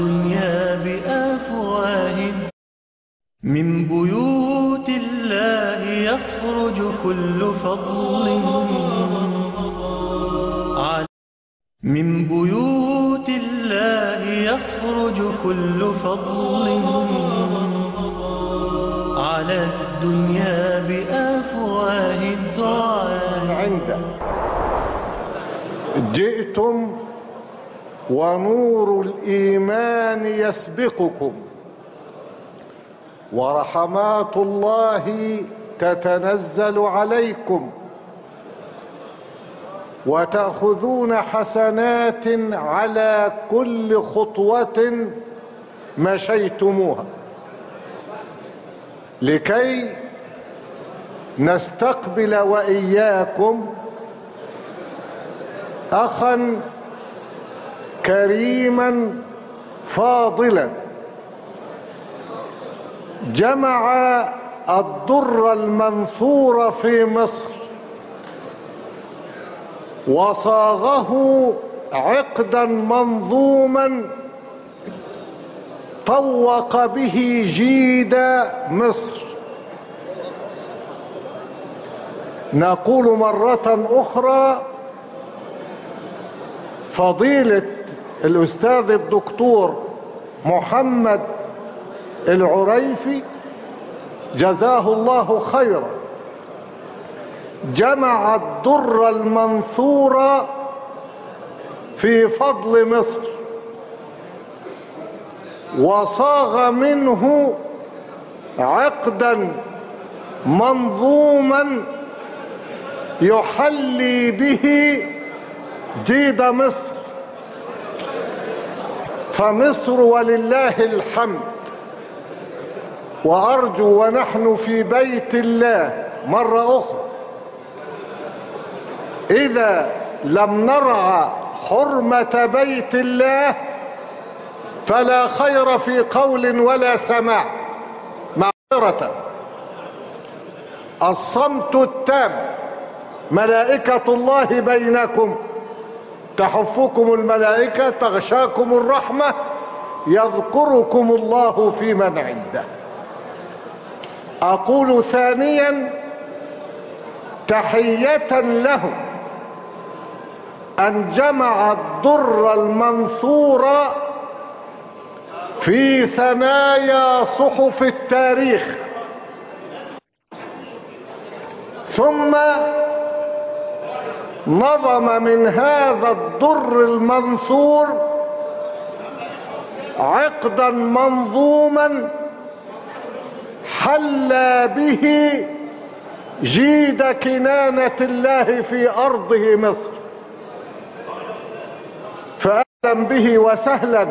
الدنيا بأفواه من بيوت الله يخرج كل فضل من بيوت الله يخرج كل فضل على الدنيا بأفواه الدعاء عنده جئتم ونور الإيمان يسبقكم. ورحمات الله تتنزل عليكم. وتأخذون حسنات على كل خطوة مشيتموها. لكي نستقبل وإياكم أخا كريما فاضلا. جمع الضر المنثور في مصر. وصاغه عقدا منظوما طوق به جيد مصر. نقول مرة أخرى فضيلة الأستاذ الدكتور محمد العريفي جزاه الله خيرا جمع الضر المنثور في فضل مصر وصاغ منه عقدا منظوما يحلي به جيد مصر. فمصر ولله الحمد. وأرجو ونحن في بيت الله. مرة أخرى. إذا لم نرعى حرمة بيت الله فلا خير في قول ولا سماع. معذرة. الصمت التام. ملائكة الله بينكم. تحفكم الملائكة تغشاكم الرحمة يذكركم الله في من عنده. أقول ثانيا تحية له أن جمع الضر المنثور في ثنايا صحف التاريخ. ثم نظم من هذا الضر المنثور عقدا منظوما حلى به جيد كنانة الله في أرضه مصر. فأهلا به وسهلا.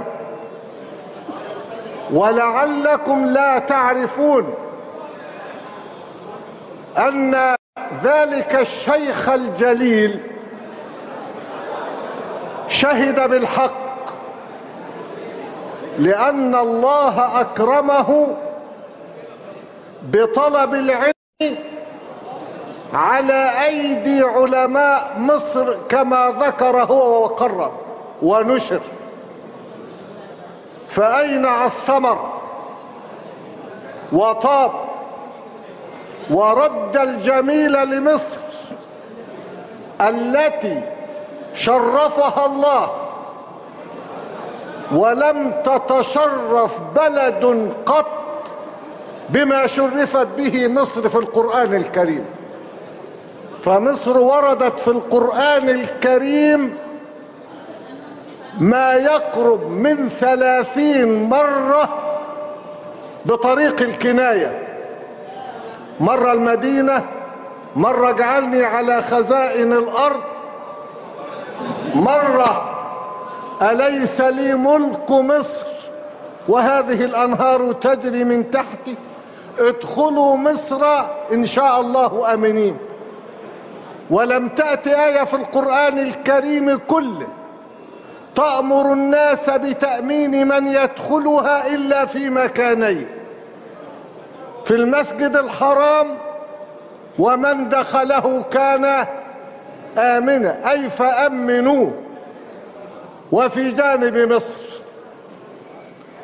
ولعلكم لا تعرفون أن ذلك الشيخ الجليل شهد بالحق لأن الله أكرمه بطلب العلم على أيدي علماء مصر كما ذكر هو وقرر ونشر. فأينع الثمر؟ وطاب. ورد الجميل لمصر التي شرفها الله ولم تتشرف بلد قط بما شرفت به مصر في القرآن الكريم. فمصر وردت في القرآن الكريم ما يقرب من ثلاثين مرة بطريق الكناية. مرة المدينة مرة اجعلني على خزائن الأرض. مرة أليس لي ملك مصر؟ وهذه الأنهار تجري من تحتي. ادخلوا مصر إن شاء الله أمنين. ولم تأتي آية في القرآن الكريم كله. تأمر الناس بتأمين من يدخلها إلا في مكانين. في المسجد الحرام ومن دخله كان آمنا أي فأمنوه وفي جانب مصر.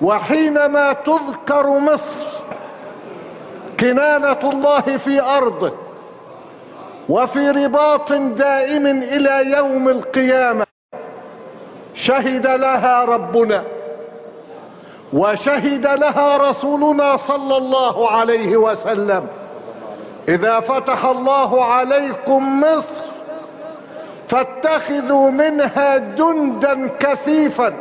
وحينما تذكر مصر كنانة الله في أرضه. وفي رباط دائم إلى يوم القيامة. شهد لها ربنا. وشهد لها رسولنا صلى الله عليه وسلم. إذا فتح الله عليكم مصر فاتخذوا منها جندا كثيفا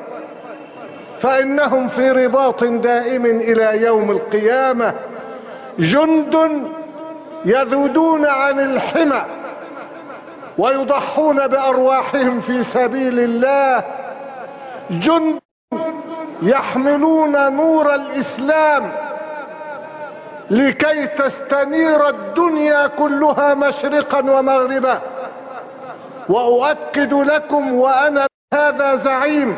فإنهم في رباط دائم إلى يوم القيامة. جند يذودون عن الحمى ويضحون بأرواحهم في سبيل الله. جند يحملون نور الإسلام لكي تستنير الدنيا كلها مشرقا ومغربا. وأؤكد لكم وأنا هذا زعيم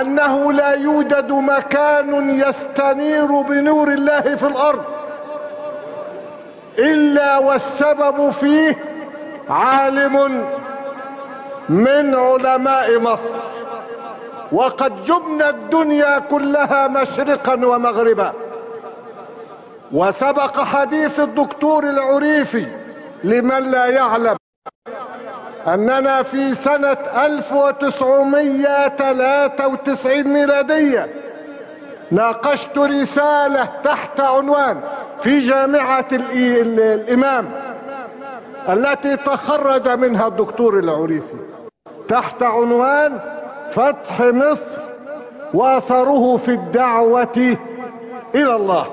أنه لا يوجد مكان يستنير بنور الله في الأرض إلا والسبب فيه عالم من علماء مصر. وقد جبنا الدنيا كلها مشرقا ومغربا. وسبق حديث الدكتور العريفي لمن لا يعلم أننا في سنة 1993 ميلادية ناقشت رسالة تحت عنوان في جامعة الإمام التي تخرج منها الدكتور العريفي. تحت عنوان فتح مصر وأثره في الدعوة إلى الله.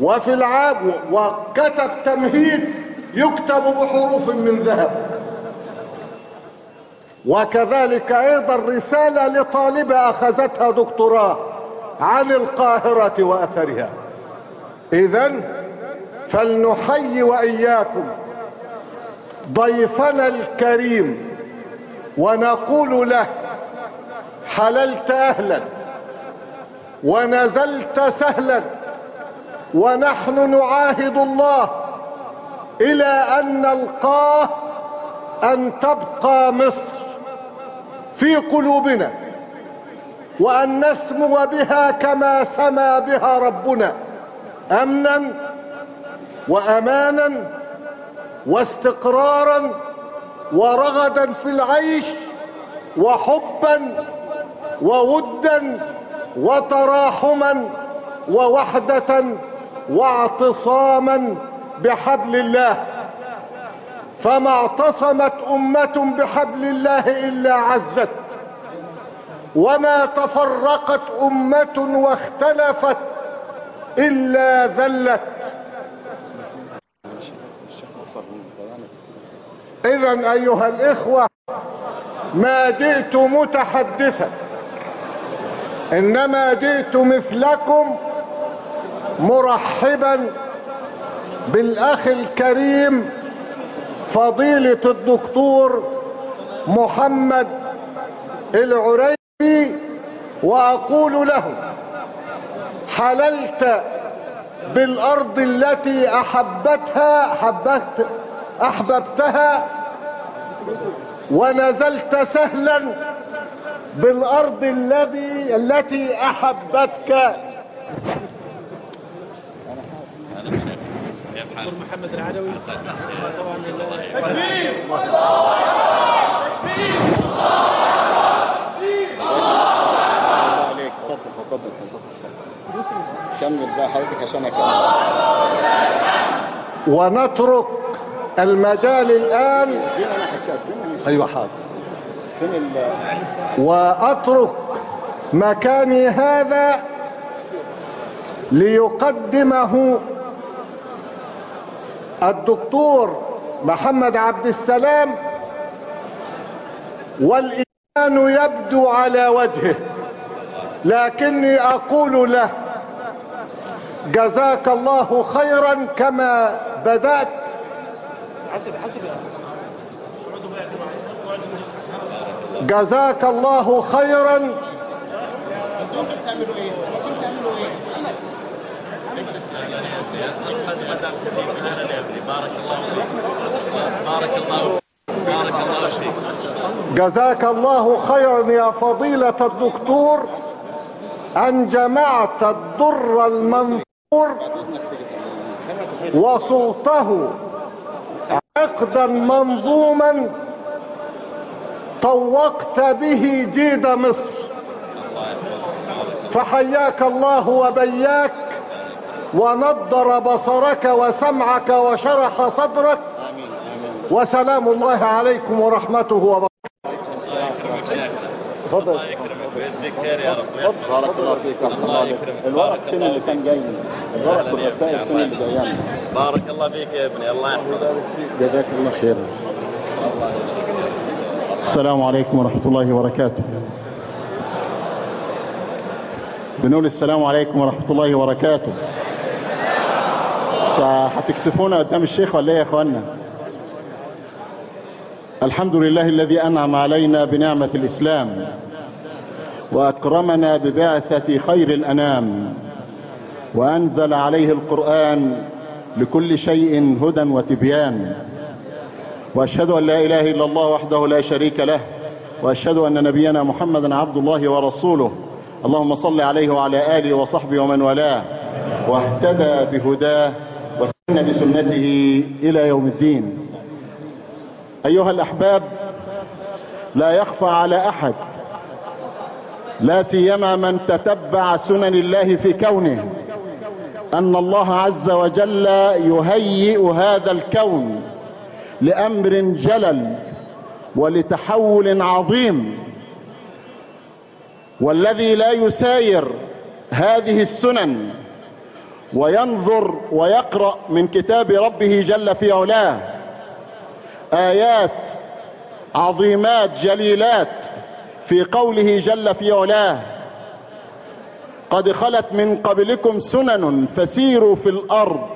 وفي العام وكتب تمهيد يكتب بحروف من ذهب. وكذلك أيضا رسالة لطالبة أخذتها دكتوراه عن القاهرة وأثرها. اذا فلنحيي وإياكم ضيفنا الكريم ونقول له حللت أهلا ونزلت سهلا ونحن نعاهد الله إلى أن نلقاه أن تبقى مصر في قلوبنا وأن نسمو بها كما سما بها ربنا امنا وامانا واستقرارا ورغدا في العيش وحبا وودا وتراحما ووحدة واعتصاما بحبل الله. فما اعتصمت أمة بحبل الله إلا عزت. وما تفرقت أمة واختلفت إلا ذلت. إذا أيها الإخوة ما جئت متحدثا. إنما جئت مثلكم مرحبا بالأخ الكريم فضيلة الدكتور محمد العريبي وأقول له حللت بالأرض التي أحبتها حبت أحببتها ونزلت سهلا بالأرض الذي التي أحبتك. دكتور محمد العلوي طبعا الله عليك اتفضل اتفضل اتفضل كمل بقى حضرتك عشان اكمل ونترك المجال الآن. أيوه حاضر. وأترك مكاني هذا ليقدمه الدكتور محمد عبد السلام والإيمان يبدو على وجهه لكني أقول له جزاك الله خيرا كما بدأت. جزاك الله خيرا. جزاك الله خيرا يا فضيلة الدكتور. أن جمعت الدر المنثور وصلته عقدا منظوما. طوقت به جيد مصر. فحياك الله وبياك ونضر بصرك وسمعك وشرح صدرك. امين امين وسلام الله عليكم ورحمته وبركاته. تفضل الله خير يا رب بارك الله فيك يا الله الله يكرمك. الورق بارك فين الله اللي كان جاي الورق والرسائل فين اللي جايانا بارك الله فيك يا ابني الله يحفظك جزاك الله خير السلام عليكم ورحمة الله وبركاته. بنقول السلام عليكم ورحمة الله وبركاته. فا هتكسفونا قدام الشيخ ولا إيه يا اخوانا الحمد لله الذي أنعم علينا بنعمة الإسلام وأكرمنا ببعثة خير الأنام وأنزل عليه القرآن لكل شيء هدى وتبيان. وأشهد أن لا إله إلا الله وحده لا شريك له وأشهد أن نبينا محمدا عبد الله ورسوله. اللهم صل عليه وعلى آله وصحبه ومن والاه. واهتدى بهداه واستنى بسنته إلى يوم الدين. أيها الأحباب لا يخفى على أحد لا سيما من تتبع سنن الله في كونه أن الله عز وجل يهيئ هذا الكون لأمر جلل ولتحول عظيم. والذي لا يساير هذه السنن وينظر ويقرأ من كتاب ربه جل في علاه آيات عظيمات جليلات في قوله جل في علاه. قد خلت من قبلكم سنن فسيروا في الأرض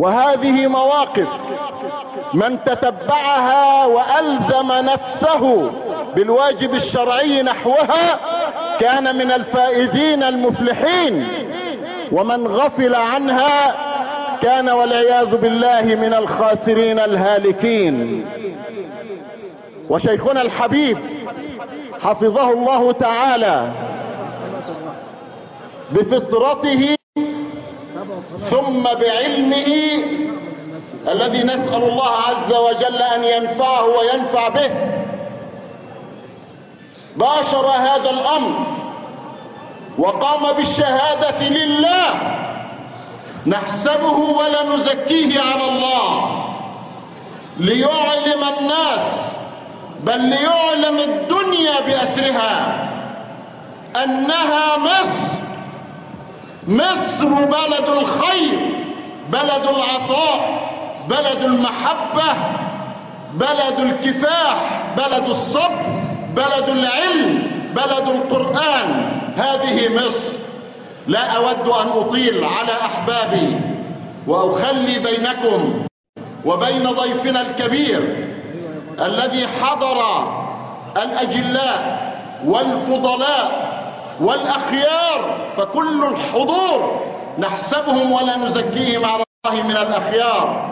وهذه مواقف من تتبعها وألزم نفسه بالواجب الشرعي نحوها كان من الفائزين المفلحين ومن غفل عنها كان والعياذ بالله من الخاسرين الهالكين. وشيخنا الحبيب حفظه الله تعالى بفطرته ثم بعلمه الذي نسأل الله عز وجل أن ينفعه وينفع به. باشر هذا الأمر وقام بالشهادة لله. نحسبه ولا نزكيه على الله. ليعلم الناس بل ليعلم الدنيا بأسرها أنها مصر مصر بلد الخير بلد العطاء بلد المحبة بلد الكفاح بلد الصبر بلد العلم بلد القرآن. هذه مصر. لا أود أن أطيل على أحبابي وأخلي بينكم وبين ضيفنا الكبير الذي حضر الأجلاء والفضلاء والأخيار فكل الحضور نحسبهم ولا نزكيهم على الله من الأخيار.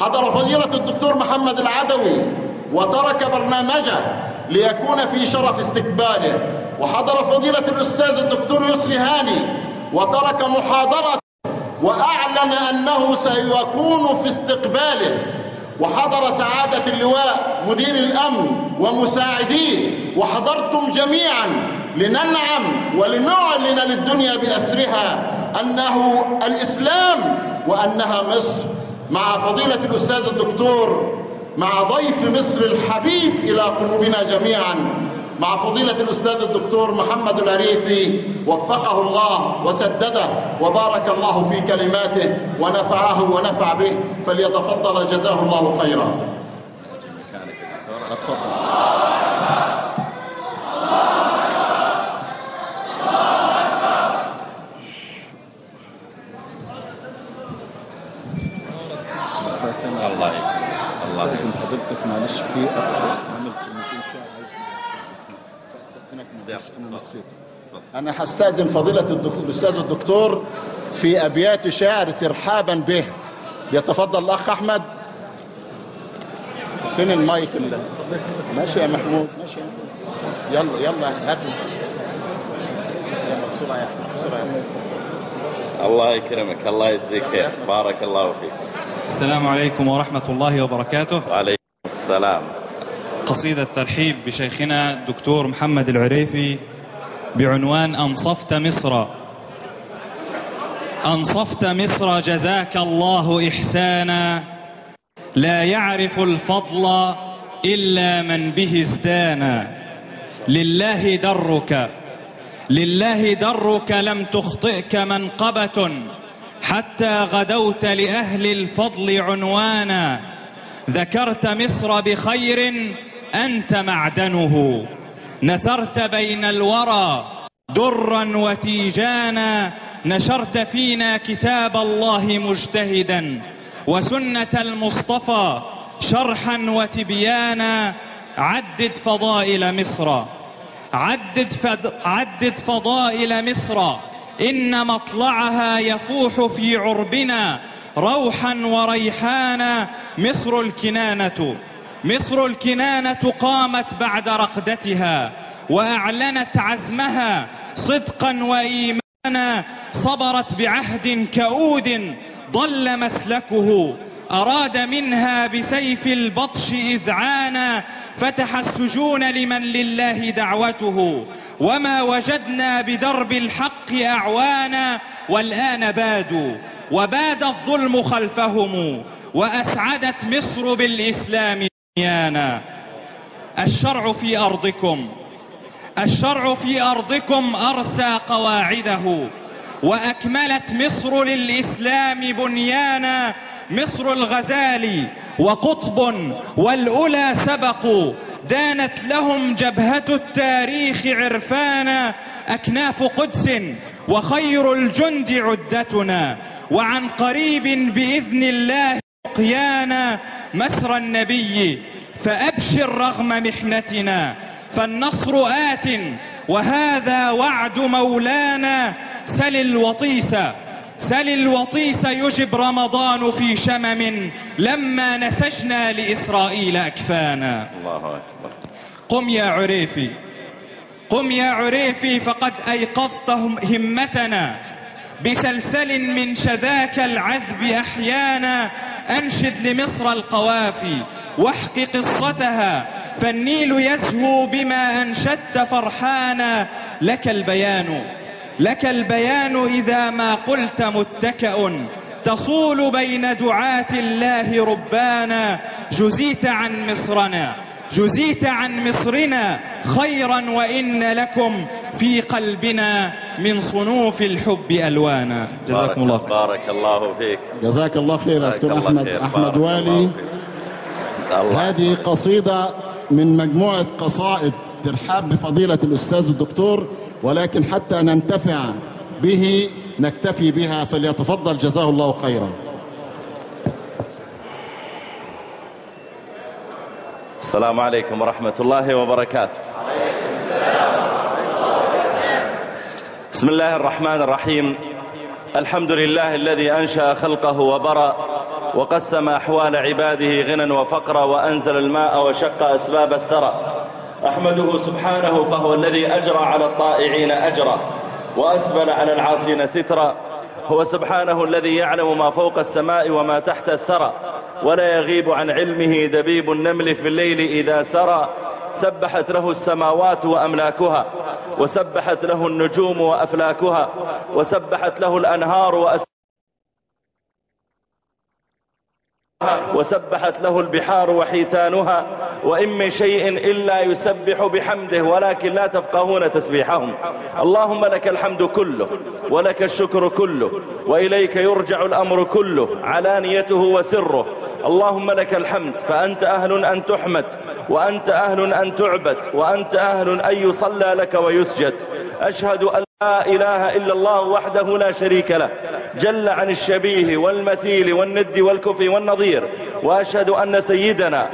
حضر فضيلة الدكتور محمد العدوي وترك برنامجه ليكون في شرف استقباله. وحضر فضيلة الأستاذ الدكتور يسري هاني وترك محاضرة وأعلن أنه سيكون في استقباله. وحضر سعادة اللواء مدير الأمن ومساعديه. وحضرتم جميعا لننعم ولنعلن للدنيا بأسرها أنه الإسلام وأنها مصر. مع فضيلة الأستاذ الدكتور مع ضيف مصر الحبيب إلى قلوبنا جميعا مع فضيلة الأستاذ الدكتور محمد العريفي وفقه الله وسدده وبارك الله في كلماته ونفعه ونفع به فليتفضل جزاه الله خيرا. معلش في أنا هستأذن فضيلة الأستاذ الدكتور في أبيات شاعر ترحابا به. يتفضل الأخ أحمد. فين المايك اللي ماشي يا محمود ماشي يلا يلا هاتوا بسرعة يا احمد بسرعة يا احمد الله يكرمك الله يجزيك خير. بارك الله فيك. السلام عليكم ورحمة الله وبركاته. وعليكم السلام قصيدة ترحيب بشيخنا الدكتور محمد العريفي بعنوان أنصفت مصر. أنصفت مصر جزاك الله إحسانا. لا يعرف الفضل إلا من به ازدانا. لله درك. لله درك لم تخطئك منقبة. حتى غدوت لأهل الفضل عنوانا. ذكرت مصر بخير أنت معدنه. نثرت بين الورى درا وتيجانا. نشرت فينا كتاب الله مجتهدا. وسنة المصطفى شرحا وتبيانا. عدد فضائل مصر. عدد, فد عدد فضائل مصر. إن مطلعها يفوح في عربنا. روحا وريحانا مصر الكنانة. مصر الكنانة قامت بعد رقدتها وأعلنت عزمها صدقا وإيمانا صبرت بعهد كؤود ضل مسلكه. أراد منها بسيف البطش إذعانا فتح السجون لمن لله دعوته. وما وجدنا بدرب الحق أعوانا والآن بادوا. وباد الظلم خلفهم وأسعدت مصر بالإسلام دنيانا الشرع في أرضكم. الشرع في أرضكم أرسى قواعده وأكملت مصر للإسلام بنيانا. مصر الغزال وقطب والأولى سبقوا دانت لهم جبهة التاريخ عرفانا. أكناف قدس وخير الجند عدتنا. وعن قريب بإذن الله قيانا مسر النبي فأبشر رغم محنتنا فالنصر آت وهذا وعد مولانا سل الوطيس سل الوطيس يجب رمضان في شمم لما نسجنا لإسرائيل أكفانا. الله أكبر. قم يا عريفي قم يا عريفي فقد أيقظت هم- همتنا. بسلسل من شذاك العذب أحيانا أنشد لمصر القوافي واحك قصتها فالنيل يزهو بما أنشدت فرحانا. لك البيان لك البيان إذا ما قلت متكأ. تصول بين دعاة الله ربانا جزيت عن مصرنا جزيت عن مصرنا خيرا وإن لكم في قلبنا. من صنوف الحب ألوانا. جزاكم الله خير. بارك الله فيك. جزاك الله خير دكتور أحمد. خير. أحمد بارك والي. هذه قصيدة من مجموعة قصائد ترحاب بفضيلة الأستاذ الدكتور ولكن حتى ننتفع به نكتفي بها فليتفضل جزاه الله خيرا. السلام عليكم ورحمة الله وبركاته. بسم الله الرحمن الرحيم. الحمد لله الذي أنشأ خلقه وبرأ وقسم أحوال عباده غنى وفقرا وأنزل الماء وشق أسباب الثرى. أحمده سبحانه فهو الذي أجرى على الطائعين أجرا وأسبل على العاصين سترا. هو سبحانه الذي يعلم ما فوق السماء وما تحت الثرى ولا يغيب عن علمه دبيب النمل في الليل إذا سرى. سبحت له السماوات وأملاكها وسبحت له النجوم وأفلاكها وسبحت له الأنهار وأس وسبحت له البحار وحيتانها وإن من شيء إلا يسبح بحمده ولكن لا تفقهون تسبيحهم. اللهم لك الحمد كله ولك الشكر كله وإليك يرجع الأمر كله علانيته وسره. اللهم لك الحمد فأنت أهل أن تحمد. وأنت أهل أن تعبد وأنت أهل أن يصلى لك ويسجد. أشهد أن لا إله إلا الله وحده لا شريك له. جل عن الشبيه والمثيل والند والكفي والنظير. وأشهد أن سيدنا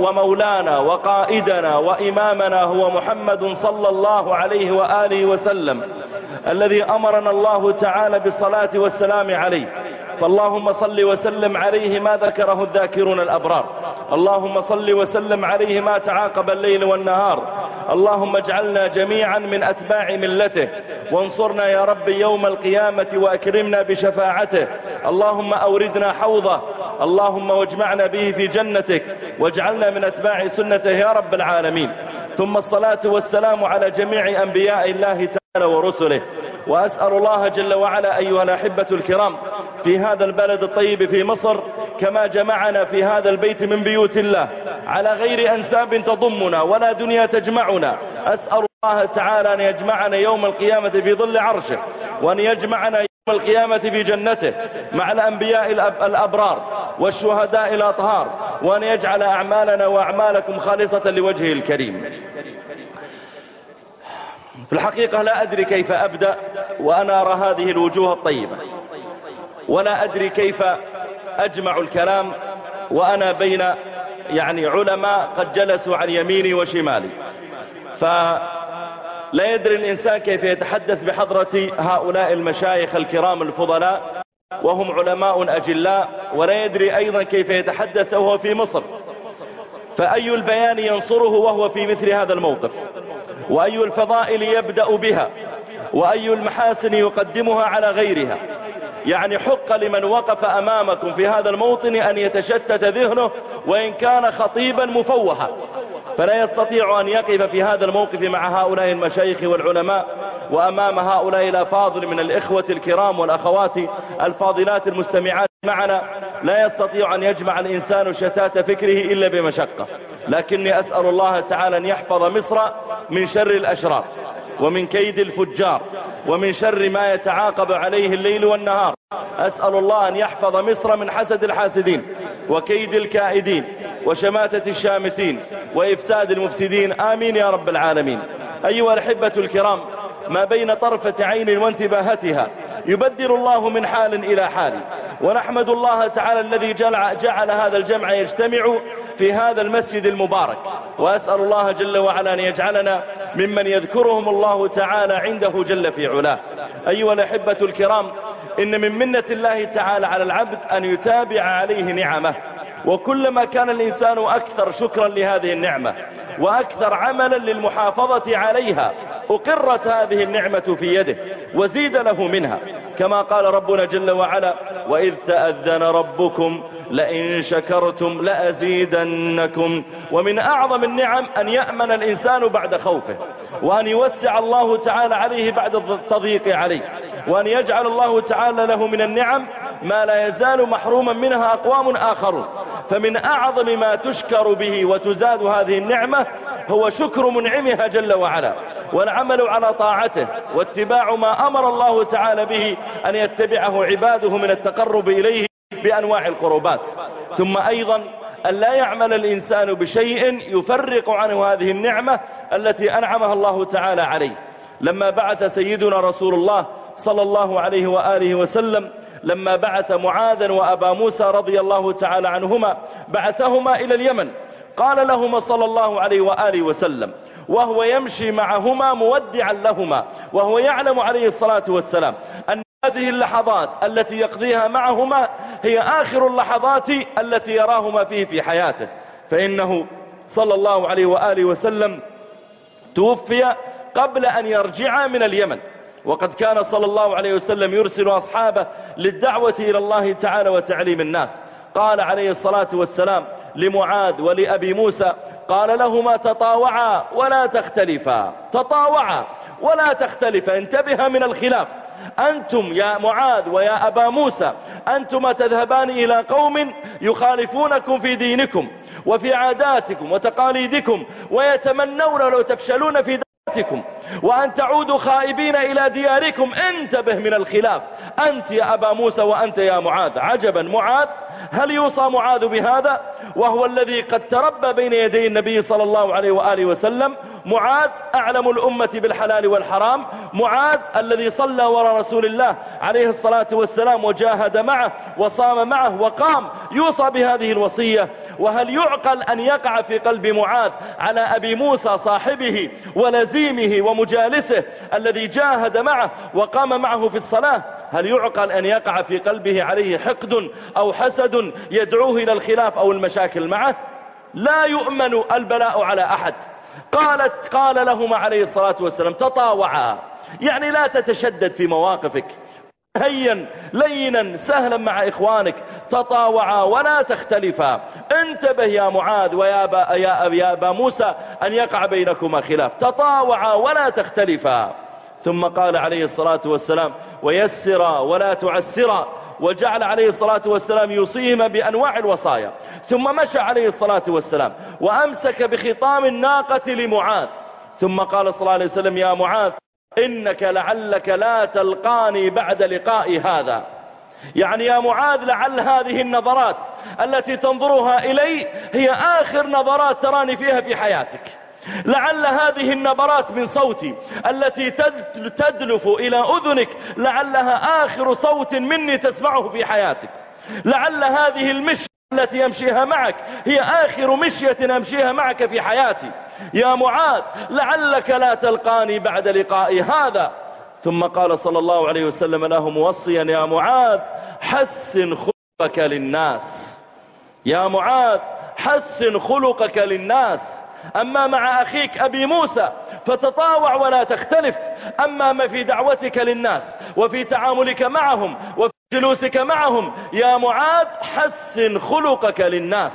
ومولانا وقائدنا وإمامنا هو محمد صلى الله عليه وآله وسلم. الذي أمرنا الله تعالى بالصلاة والسلام عليه. فاللهم صل وسلم عليه ما ذكره الذاكرون الأبرار. اللهم صل وسلم عليه ما تعاقب الليل والنهار. اللهم اجعلنا جميعا من أتباع ملته. وانصرنا يا رب يوم القيامة وأكرمنا بشفاعته. اللهم أوردنا حوضه. اللهم واجمعنا به في جنتك. واجعلنا من أتباع سنته يا رب العالمين. ثم الصلاة والسلام على جميع أنبياء الله تعالى ورسله. وأسأل الله جل وعلا أيها الأحبة الكرام في هذا البلد الطيب في مصر كما جمعنا في هذا البيت من بيوت الله على غير أنساب تضمنا ولا دنيا تجمعنا. أسأل الله تعالى أن يجمعنا يوم القيامة في ظل عرشه وأن يجمعنا يوم القيامة في جنته مع الأنبياء الأبرار والشهداء الأطهار وأن يجعل أعمالنا وأعمالكم خالصة لوجهه الكريم. في الحقيقة لا أدري كيف أبدأ وأنا أرى هذه الوجوه الطيبة. ولا أدري كيف أجمع الكلام وأنا بين يعني علماء قد جلسوا عن يميني وشمالي. فلا يدري الإنسان كيف يتحدث بحضرة هؤلاء المشايخ الكرام الفضلاء وهم علماء أجلاء ولا يدري أيضا كيف يتحدث وهو في مصر. فأي البيان ينصره وهو في مثل هذا الموقف؟ وأي الفضائل يبدأ بها وأي المحاسن يقدمها على غيرها. يعني حق لمن وقف أمامكم في هذا الموطن أن يتشتت ذهنه وإن كان خطيبا مفوها. فلا يستطيع أن يقف في هذا الموقف مع هؤلاء المشايخ والعلماء وأمام هؤلاء الأفاضل من الإخوة الكرام والأخوات الفاضلات المستمعات معنا. لا يستطيع أن يجمع الإنسان شتات فكره إلا بمشقة. لكني أسأل الله تعالى أن يحفظ مصر من شر الأشرار ومن كيد الفجار ومن شر ما يتعاقب عليه الليل والنهار. أسأل الله أن يحفظ مصر من حسد الحاسدين وكيد الكائدين وشماتة الشامتين وإفساد المفسدين. آمين يا رب العالمين. أيها الأحبة الكرام ما بين طرفة عين وانتباهتها يبدل الله من حال إلى حال. ونحمد الله تعالى الذي جعل, جعل هذا الجمع يجتمع في هذا المسجد المبارك. وأسأل الله جل وعلا أن يجعلنا ممن يذكرهم الله تعالى عنده جل في علاه. أيها الأحبة الكرام إن من منة الله تعالى على العبد أن يتابع عليه نعمة. وكلما كان الإنسان أكثر شكرا لهذه النعمة. وأكثر عملا للمحافظة عليها. أقرت هذه النعمة في يده وزيد له منها. كما قال ربنا جل وعلا وإذ تأذن ربكم لئن شكرتم لأزيدنكم ومن أعظم النعم أن يأمن الإنسان بعد خوفه وأن يوسع الله تعالى عليه بعد التضييق عليه وأن يجعل الله تعالى له من النعم ما لا يزال محروما منها أقوام آخرون. فمن أعظم ما تشكر به وتزاد هذه النعمة هو شكر منعمها جل وعلا والعمل على طاعته واتباع ما أمر الله تعالى به أن يتبعه عباده من التقرب إليه بأنواع القربات. ثم أيضا أن لا يعمل الإنسان بشيء يفرق عنه هذه النعمة التي أنعمها الله تعالى عليه. لما بعث سيدنا رسول الله صلى الله عليه وآله وسلم لما بعث معاذا وأبا موسى رضي الله تعالى عنهما بعثهما إلى اليمن. قال لهما صلى الله عليه وآله وسلم وهو يمشي معهما مودعا لهما وهو يعلم عليه الصلاة والسلام أن هذه اللحظات التي يقضيها معهما هي آخر اللحظات التي يراهما فيه في حياته. فإنه صلى الله عليه وآله وسلم توفي قبل أن يرجع من اليمن. وقد كان صلى الله عليه وسلم يرسل أصحابه للدعوة إلى الله تعالى وتعليم الناس. قال عليه الصلاة والسلام لمعاذ ولأبي موسى قال لهما تطاوعا ولا تختلفا. تطاوعا ولا تختلفا انتبه من الخلاف. أنتم يا معاذ ويا أبا موسى أنتما تذهبان إلى قوم يخالفونكم في دينكم وفي عاداتكم وتقاليدكم ويتمنون لو تفشلون في دعوتكم وأن تعودوا خائبين إلى دياركم. انتبه من الخلاف. أنت يا أبا موسى وأنت يا معاذ. عجبا معاذ هل يوصى معاذ بهذا؟ وهو الذي قد تربى بين يدي النبي صلى الله عليه وآله وسلم معاذ أعلم الأمة بالحلال والحرام. معاذ الذي صلى وراء رسول الله عليه الصلاة والسلام وجاهد معه وصام معه وقام. يوصى بهذه الوصية. وهل يعقل أن يقع في قلب معاذ على أبي موسى صاحبه ولزيمه ومجالسه الذي جاهد معه وقام معه في الصلاة؟ هل يعقل أن يقع في قلبه عليه حقد أو حسد يدعوه إلى الخلاف أو المشاكل معه؟ لا يؤمن البلاء على أحد. قالت قال لهما عليه الصلاة والسلام تطاوعا. يعني لا تتشدد في مواقفك. هيا لينا سهلا مع إخوانك. تطاوعا ولا تختلفا. انتبه يا معاذ ويا با يا أبا, يا أبا موسى أن يقع بينكما خلاف. تطاوعا ولا تختلفا. ثم قال عليه الصلاة والسلام ويسرا ولا تعسرا وجعل عليه الصلاة والسلام يوصيهما بأنواع الوصايا. ثم مشى عليه الصلاة والسلام وأمسك بخطام الناقة لمعاذ. ثم قال صلى الله عليه وسلم يا معاذ إنك لعلك لا تلقاني بعد لقاء هذا. يعني يا معاذ لعل هذه النظرات التي تنظرها إلي هي آخر نظرات تراني فيها في حياتك. لعل هذه النبرات من صوتي التي تدلف إلى أذنك لعلها آخر صوت مني تسمعه في حياتك. لعل هذه المشية التي يمشيها معك. هي آخر مشية أمشيها معك في حياتي. يا معاذ لعلك لا تلقاني بعد لقاء هذا. ثم قال صلى الله عليه وسلم له موصيا يا معاذ حسن خلقك للناس. يا معاذ حسن خلقك للناس. أما مع أخيك أبي موسى فتطاوع ولا تختلف. أما ما في دعوتك للناس وفي تعاملك معهم وفي جلوسك معهم. يا معاذ حسن خلقك للناس.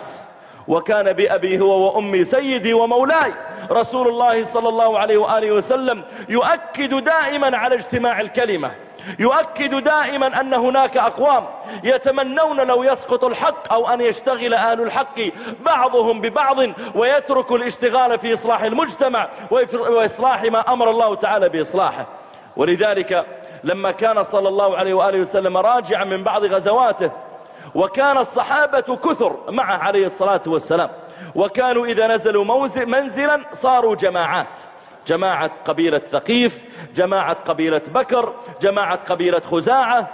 وكان بأبي هو وأمي سيدي ومولاي. رسول الله صلى الله عليه وآله وسلم يؤكد دائما على اجتماع الكلمة. يؤكد دائما أن هناك أقوام يتمنون لو يسقط الحق أو أن يشتغل أهل الحق بعضهم ببعض ويترك الاشتغال في إصلاح المجتمع وإصلاح ما أمر الله تعالى بإصلاحه. ولذلك لما كان صلى الله عليه وآله وسلم راجعا من بعض غزواته وكان الصحابة كثر معه عليه الصلاة والسلام. وكانوا إذا نزلوا منزلا صاروا جماعات. جماعة قبيلة ثقيف جماعة قبيلة بكر جماعة قبيلة خزاعة.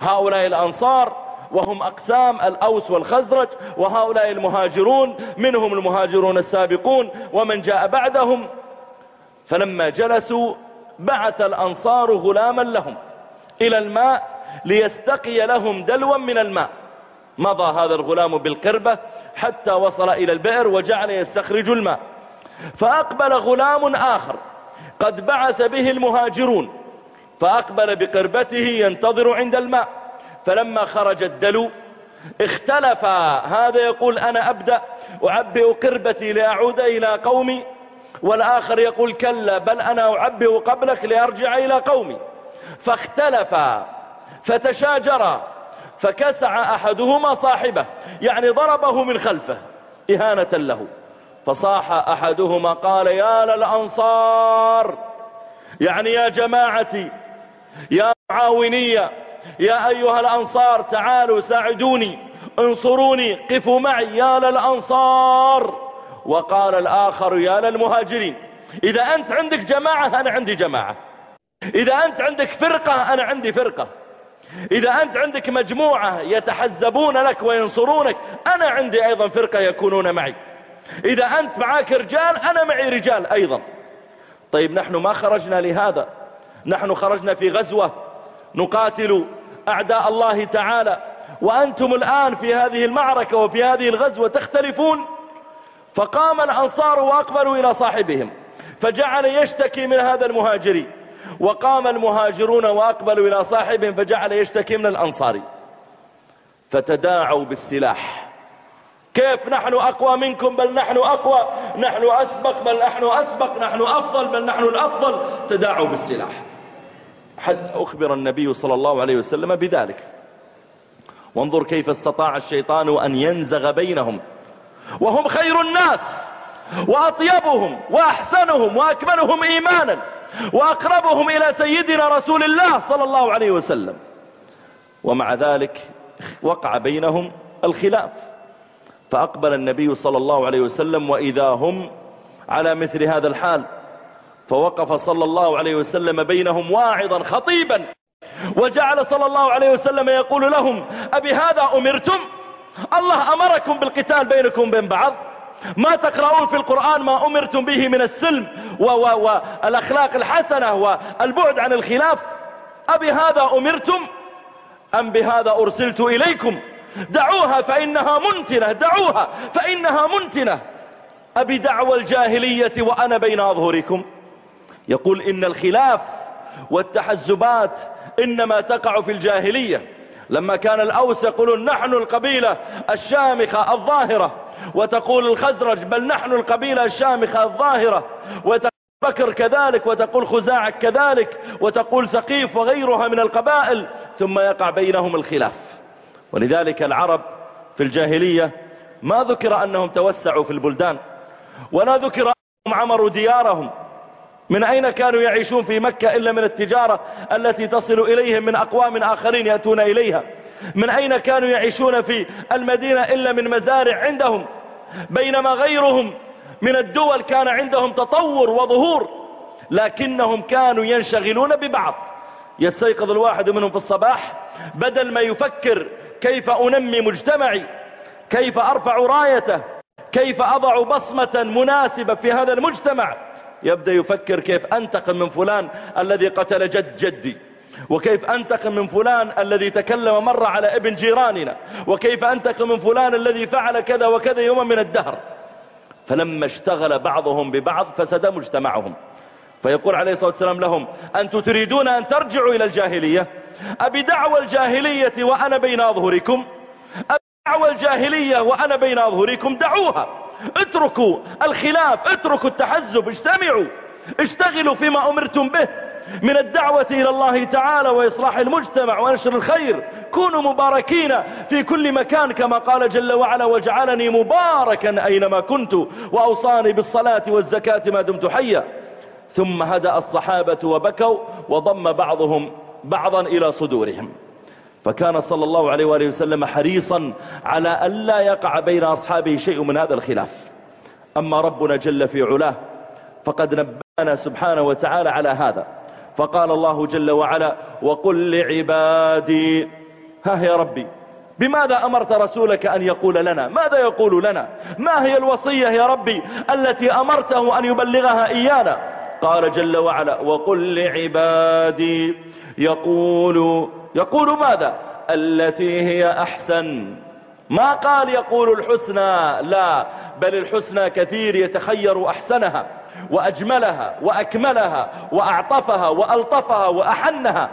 هؤلاء الأنصار وهم أقسام الأوس والخزرج وهؤلاء المهاجرون منهم المهاجرون السابقون ومن جاء بعدهم. فلما جلسوا بعث الأنصار غلاما لهم إلى الماء ليستقي لهم دلوا من الماء. مضى هذا الغلام بالقربة حتى وصل إلى البئر وجعل يستخرج الماء. فأقبل غلام آخر قد بعث به المهاجرون فأقبل بقربته ينتظر عند الماء. فلما خرج الدلو اختلف هذا يقول أنا أبدأ أعبئ قربتي لأعود إلى قومي. والآخر يقول كلا بل أنا أعبئ قبلك لأرجع إلى قومي. فاختلفا فتشاجرا فكسع أحدهما صاحبه يعني ضربه من خلفه إهانة له. فصاح أحدهما قال يا للأنصار يعني يا جماعتي يا معاونية يا أيها الأنصار تعالوا ساعدوني انصروني قفوا معي يا للأنصار. وقال الآخر يا للمهاجرين إذا أنت عندك جماعة أنا عندي جماعة. إذا أنت عندك فرقة أنا عندي فرقة. إذا أنت عندك مجموعة يتحزبون لك وينصرونك أنا عندي أيضا فرقة يكونون معي. إذا أنت معاك رجال أنا معي رجال أيضا. طيب نحن ما خرجنا لهذا. نحن خرجنا في غزوة. نقاتل أعداء الله تعالى. وأنتم الآن في هذه المعركة وفي هذه الغزوة تختلفون. فقام الأنصار وأقبلوا إلى صاحبهم فجعل يشتكي من هذا المهاجري وقام المهاجرون وأقبلوا إلى صاحبهم فجعل يشتكي من الأنصاري فتداعوا بالسلاح. كيف نحن أقوى منكم؟ بل نحن أقوى. نحن أسبق بل نحن أسبق. نحن أفضل بل نحن الأفضل. تداعوا بالسلاح. حتى أخبر النبي صلى الله عليه وسلم بذلك. وانظر كيف استطاع الشيطان أن ينزغ بينهم. وهم خير الناس وأطيبهم وأحسنهم وأكملهم إيمانا وأقربهم إلى سيدنا رسول الله صلى الله عليه وسلم. ومع ذلك وقع بينهم الخلاف. فأقبل النبي صلى الله عليه وسلم وإذا هم على مثل هذا الحال. فوقف صلى الله عليه وسلم بينهم واعظا خطيبا. وجعل صلى الله عليه وسلم يقول لهم أبي هذا أمرتم؟ الله أمركم بالقتال بينكم وبين بعض. ما تقرؤون في القرآن ما أمرتم به من السلم والأخلاق الحسنة والبعد عن الخلاف. أبي هذا أمرتم أم بهذا أرسلت إليكم؟ دعوها فإنها منتنة دعوها فإنها منتنة. أبي دعوى الجاهلية وأنا بين أظهركم. يقول إن الخلاف والتحزبات إنما تقع في الجاهلية. لما كان الأوس يقولون نحن القبيلة الشامخة الظاهرة وتقول الخزرج بل نحن القبيلة الشامخة الظاهرة وتقول بكر كذلك وتقول خزاعة كذلك وتقول سقيف وغيرها من القبائل ثم يقع بينهم الخلاف. ولذلك العرب في الجاهلية ما ذكر أنهم توسعوا في البلدان ولا ذكر أنهم عمروا ديارهم. من أين كانوا يعيشون في مكة إلا من التجارة التي تصل إليهم من أقوام آخرين يأتون إليها؟ من أين كانوا يعيشون في المدينة إلا من مزارع عندهم؟ بينما غيرهم من الدول كان عندهم تطور وظهور لكنهم كانوا ينشغلون ببعض. يستيقظ الواحد منهم في الصباح بدل ما يفكر كيف أنمي مجتمعي كيف أرفع رايته كيف أضع بصمة مناسبة في هذا المجتمع. يبدأ يفكر كيف أنتقم من فلان الذي قتل جد جدي وكيف أنتقم من فلان الذي تكلم مرة على ابن جيراننا وكيف أنتقم من فلان الذي فعل كذا وكذا يوما من الدهر. فلما اشتغل بعضهم ببعض فسد مجتمعهم. فيقول عليه الصلاة والسلام لهم أنتم تريدون أن ترجعوا إلى الجاهلية؟ أبي دعوى الجاهلية وأنا بين أظهركم؟ أبي دعوى الجاهلية وأنا بين أظهركم؟ دعوها. اتركوا الخلاف اتركوا التحزب اجتمعوا. اشتغلوا فيما أمرتم به. من الدعوة إلى الله تعالى وإصلاح المجتمع ونشر الخير. كونوا مباركين في كل مكان كما قال جل وعلا وجعلني مباركا أينما كنت وأوصاني بالصلاة والزكاة ما دمت حيا. ثم هدأ الصحابة وبكوا وضم بعضهم بعضا إلى صدورهم. فكان صلى الله عليه وآله وسلم حريصا على أن لا يقع بين أصحابه شيء من هذا الخلاف. أما ربنا جل في علاه فقد نبأنا سبحانه وتعالى على هذا. فقال الله جل وعلا وقل لعبادي ها يا ربي بماذا أمرت رسولك أن يقول لنا؟ ماذا يقول لنا؟ ما هي الوصية يا ربي التي أمرته أن يبلغها إيانا؟ قال جل وعلا وقل لعبادي يقول يقول ماذا؟ التي هي أحسن. ما قال يقول الحسنى؟ لا بل الحسنى كثير يتخير أحسنها وأجملها وأكملها وأعطفها وألطفها وأحنها.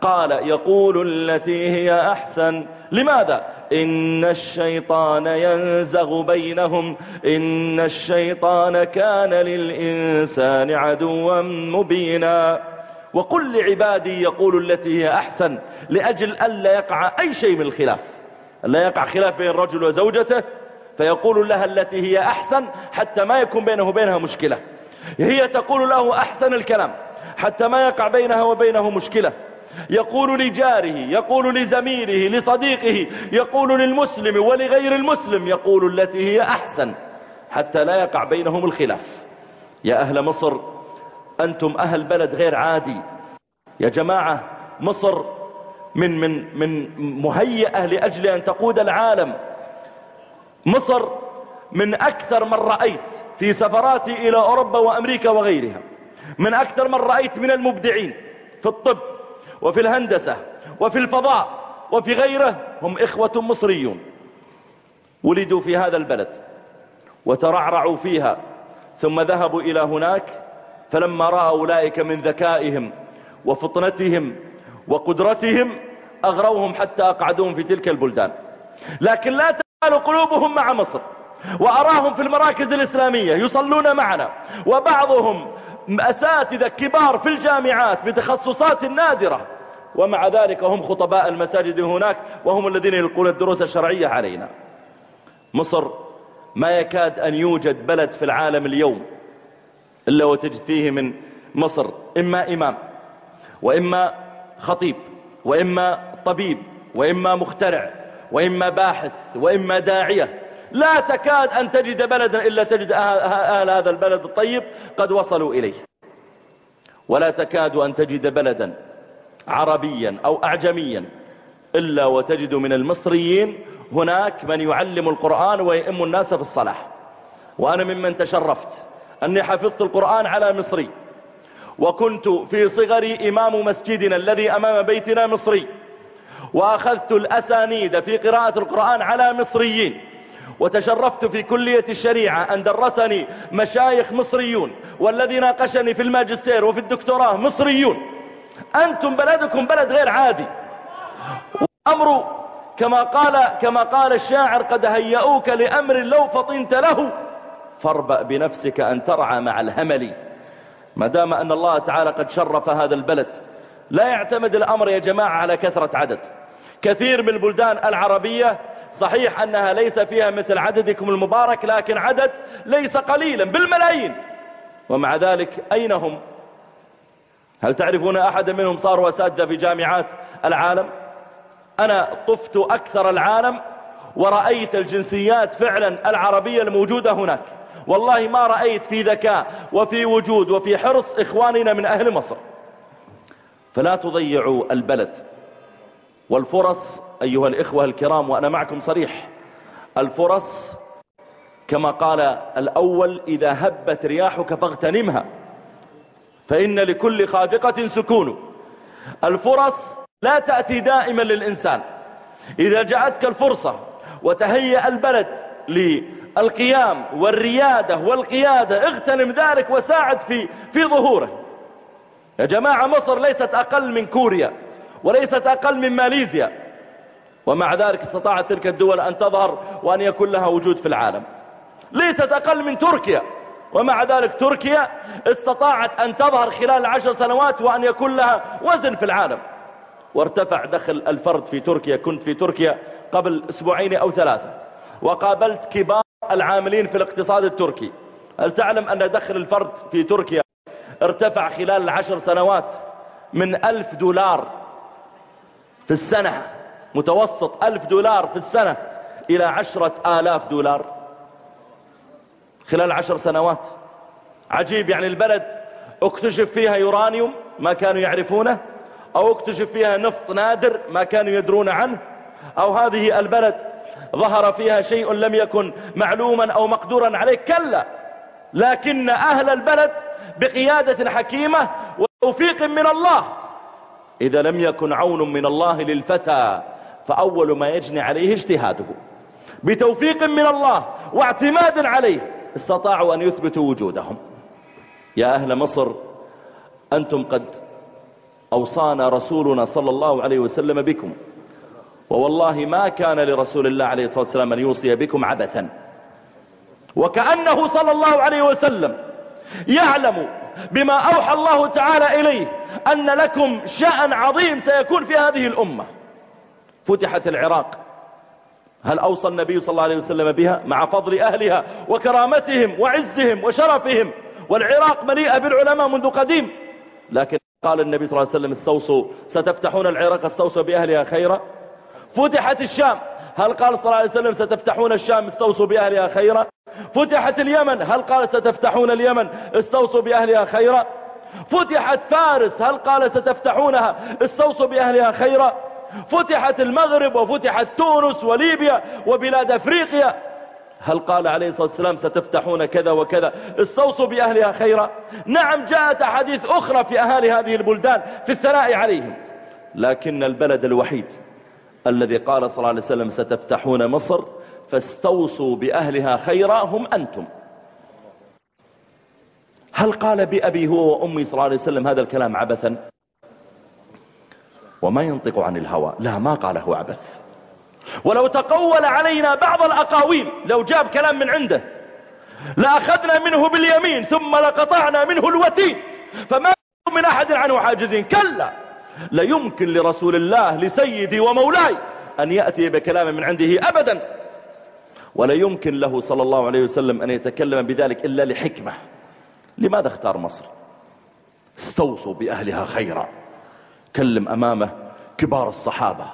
قال يقول التي هي أحسن. لماذا؟ إن الشيطان ينزغ بينهم. إن الشيطان كان للإنسان عدوا مبينا. وقل لعبادي يقول التي هي أحسن لأجل ألا يقع أي شيء من الخلاف. لا يقع خلاف بين الرجل وزوجته فيقول لها التي هي أحسن حتى ما يكون بينه وبينها مشكلة. هي تقول له أحسن الكلام حتى ما يقع بينها وبينه مشكلة. يقول لجاره يقول لزميله لصديقه يقول للمسلم ولغير المسلم يقول التي هي أحسن حتى لا يقع بينهم الخلاف. يا أهل مصر أنتم أهل بلد غير عادي. يا جماعة مصر من من من مهيئة لأجل أن تقود العالم. مصر من أكثر من رأيت في سفراتي إلى أوروبا وأمريكا وغيرها. من أكثر من رأيت من المبدعين في الطب وفي الهندسة وفي الفضاء وفي غيره هم إخوة مصريون. ولدوا في هذا البلد وترعرعوا فيها ثم ذهبوا إلى هناك فلما رأى أولئك من ذكائهم وفطنتهم وقدرتهم أغروهم حتى أقعدوهم في تلك البلدان. لكن لا تزال قلوبهم مع مصر وأراهم في المراكز الإسلامية يصلون معنا وبعضهم أساتذة كبار في الجامعات بتخصصات نادرة. ومع ذلك هم خطباء المساجد هناك وهم الذين يلقون الدروس الشرعية علينا. مصر ما يكاد أن يوجد بلد في العالم اليوم إلا وتجد فيه من مصر إما إمام وإما خطيب وإما طبيب وإما مخترع وإما باحث وإما داعية. لا تكاد أن تجد بلدا إلا تجد أهل هذا البلد الطيب قد وصلوا إليه. ولا تكاد أن تجد بلدا عربيا أو أعجميا إلا وتجد من المصريين هناك من يعلم القرآن ويئم الناس في الصلاة وأنا ممن تشرفت أني حفظت القرآن على مصري. وكنت في صغري إمام مسجدنا الذي أمام بيتنا مصري. وأخذت الأسانيد في قراءة القرآن على مصريين. وتشرفت في كلية الشريعة أن درسني مشايخ مصريون والذي ناقشني في الماجستير وفي الدكتوراه مصريون. أنتم بلدكم بلد غير عادي. وأمر كما قال, كما قال الشاعر قد هيئوك لأمر لو فطنت له فاربأ بنفسك أن ترعى مع الهمل. ما دام أن الله تعالى قد شرف هذا البلد لا يعتمد الأمر يا جماعة على كثرة عدد. كثير من البلدان العربية صحيح أنها ليس فيها مثل عددكم المبارك لكن عدد ليس قليلا بالملايين. ومع ذلك أين هم؟ هل تعرفون أحد منهم صاروا أساتذة في جامعات العالم؟ أنا طفت أكثر العالم ورأيت الجنسيات فعلا العربية الموجودة هناك. والله ما رأيت في ذكاء وفي وجود وفي حرص إخواننا من أهل مصر. فلا تضيعوا البلد والفرص أيها الإخوة الكرام وأنا معكم صريح الفرص كما قال الأول إذا هبت رياحك فاغتنمها فإن لكل خافقة سكون. الفرص لا تأتي دائما للإنسان. إذا جاءتك الفرصة وتهيأ البلد للقيام والريادة والقيادة اغتنم ذلك وساعد في, في ظهوره. يا جماعة مصر ليست أقل من كوريا وليست أقل من ماليزيا ومع ذلك استطاعت تلك الدول أن تظهر وأن يكون لها وجود في العالم. ليست أقل من تركيا ومع ذلك تركيا استطاعت أن تظهر خلال العشر سنوات وأن يكون لها وزن في العالم. وارتفع دخل الفرد في تركيا كنت في تركيا قبل أسبوعين أو ثلاثة وقابلت كبار العاملين في الاقتصاد التركي. هل تعلم أن دخل الفرد في تركيا ارتفع خلال العشر سنوات من ألف دولار في السنة متوسط ألف دولار في السنة إلى عشرة آلاف دولار خلال عشر سنوات؟ عجيب يعني البلد اكتشف فيها يورانيوم ما كانوا يعرفونه أو اكتشف فيها نفط نادر ما كانوا يدرون عنه أو هذه البلد ظهر فيها شيء لم يكن معلوما أو مقدورا عليه. كلا لكن أهل البلد بقيادة حكيمة وتوفيق من الله. إذا لم يكن عون من الله للفتى فأول ما يجني عليه اجتهاده. بتوفيق من الله واعتماد عليه استطاعوا أن يثبتوا وجودهم. يا أهل مصر أنتم قد أوصانا رسولنا صلى الله عليه وسلم بكم. ووالله ما كان لرسول الله عليه الصلاة والسلام أن يوصي بكم عبثا. وكأنه صلى الله عليه وسلم يعلم بما أوحى الله تعالى إليه أن لكم شأن عظيم سيكون في هذه الأمة. فتحت العراق. هل أوصى النبي صلى الله عليه وسلم بها؟ مع فضل أهلها وكرامتهم وعزهم وشرفهم. والعراق مليئة بالعلماء منذ قديم. لكن قال النبي صلى الله عليه وسلم استوصوا. ستفتحون العراق استوصوا بأهلها خيرا؟ فتحت الشام. هل قال صلى الله عليه وسلم ستفتحون الشام؟ استوصوا بأهلها خيرا. فتحت اليمن. هل قال ستفتحون اليمن؟ استوصوا بأهلها خيرا. فتحت فارس. هل قال ستفتحونها؟ استوصوا بأهلها خيرا. فتحت المغرب وفتحت تونس وليبيا وبلاد أفريقيا. هل قال عليه الصلاة والسلام ستفتحون كذا وكذا؟ استوصوا بأهلها خيرا. نعم جاءت أحاديث أخرى في أهالي هذه البلدان في الثناء عليهم. لكن البلد الوحيد الذي قال صلى الله عليه وسلم ستفتحون مصر فاستوصوا بأهلها خيرا هم أنتم. هل قال بأبي هو وأمي صلى الله عليه وسلم هذا الكلام عبثا؟ وما ينطق عن الهوى. لا ما قاله عبث. ولو تقول علينا بعض الأقاويل لو جاب كلام من عنده لأخذنا منه باليمين ثم لقطعنا منه الوتين فما من أحد عنه حاجزين كلا! لا يمكن لرسول الله لسيدي ومولاي أن يأتي بكلام من عنده أبدا. ولا يمكن له صلى الله عليه وسلم أن يتكلم بذلك إلا لحكمة. لماذا اختار مصر؟ استوصوا بأهلها خيرا. كلم أمامه كبار الصحابة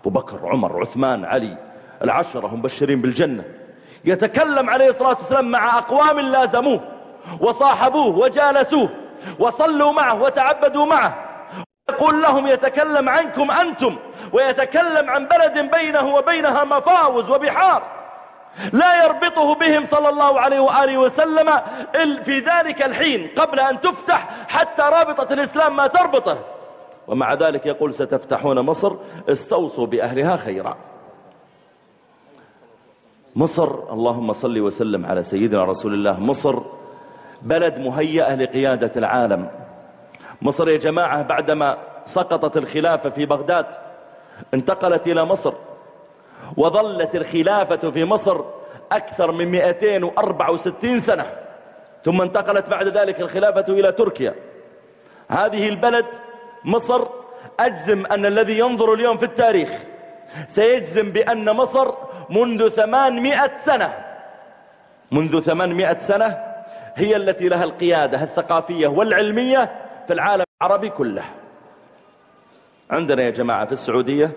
أبو بكر عمر عثمان علي العشرة مبشرين بالجنة. يتكلم عليه الصلاة والسلام مع أقوام لازموه وصاحبوه وجالسوه وصلوا معه وتعبدوا معه. يقول لهم يتكلم عنكم أنتم ويتكلم عن بلد بينه وبينها مفاوز وبحار. لا يربطه بهم صلى الله عليه وآله وسلم في ذلك الحين قبل أن تفتح حتى رابطة الإسلام ما تربطه. ومع ذلك يقول ستفتحون مصر استوصوا بأهلها خيرا. مصر اللهم صل وسلم على سيدنا رسول الله. مصر بلد مهيئة لقيادة العالم. مصر يا جماعة بعدما سقطت الخلافة في بغداد انتقلت إلى مصر وظلت الخلافة في مصر أكثر من 264 سنة ثم انتقلت بعد ذلك الخلافة إلى تركيا. هذه البلد مصر أجزم أن الذي ينظر اليوم في التاريخ سيجزم بأن مصر منذ 800 سنة منذ 800 سنة هي التي لها القيادة الثقافية والعلمية في العالم العربي كله. عندنا يا جماعة في السعودية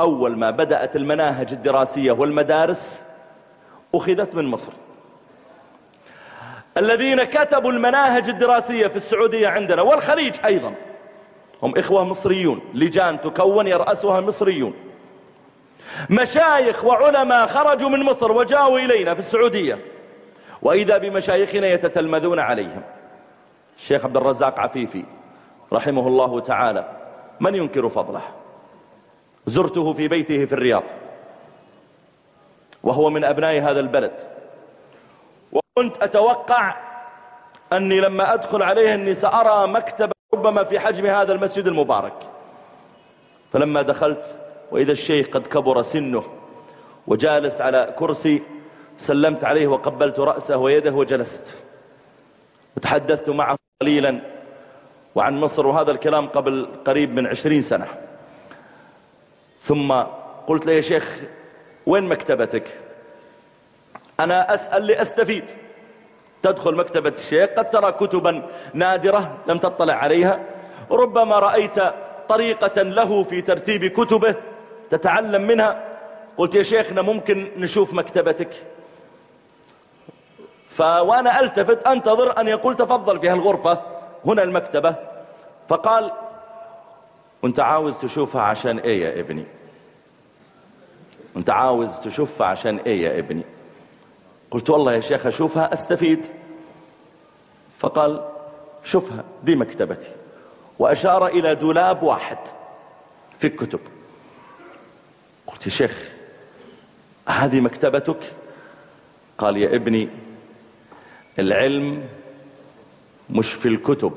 أول ما بدأت المناهج الدراسية والمدارس أخذت من مصر. الذين كتبوا المناهج الدراسية في السعودية عندنا والخليج أيضا هم إخوة مصريون لجان تكون يرأسها مصريون. مشايخ وعلماء خرجوا من مصر وجاءوا إلينا في السعودية وإذا بمشايخنا يتتلمذون عليهم. الشيخ عبد الرزاق عفيفي رحمه الله تعالى من ينكر فضله؟ زرته في بيته في الرياض وهو من أبناء هذا البلد. وكنت أتوقع أني لما أدخل عليه أني سأرى مكتبة ربما في حجم هذا المسجد المبارك. فلما دخلت وإذا الشيخ قد كبر سنه وجالس على كرسي سلمت عليه وقبلت رأسه ويده وجلست. وتحدثت معه قليلا وعن مصر وهذا الكلام قبل قريب من عشرين سنة. ثم قلت له يا شيخ وين مكتبتك؟ أنا أسأل لأستفيد. تدخل مكتبة الشيخ قد ترى كتبا نادرة لم تطلع عليها. ربما رأيت طريقة له في ترتيب كتبه تتعلم منها. قلت يا شيخنا ممكن نشوف مكتبتك؟ فوانا ألتفت أنتظر أن يقول تفضل في هالغرفة هنا المكتبة. فقال وانت عاوز تشوفها عشان إيه يا ابني؟ أنت عاوز تشوفها عشان إيه يا ابني؟ قلت والله يا شيخ أشوفها أستفيد. فقال شوفها دي مكتبتي. وأشار إلى دولاب واحد في الكتب. قلت يا شيخ هذه مكتبتك؟ قال يا ابني العلم مش في الكتب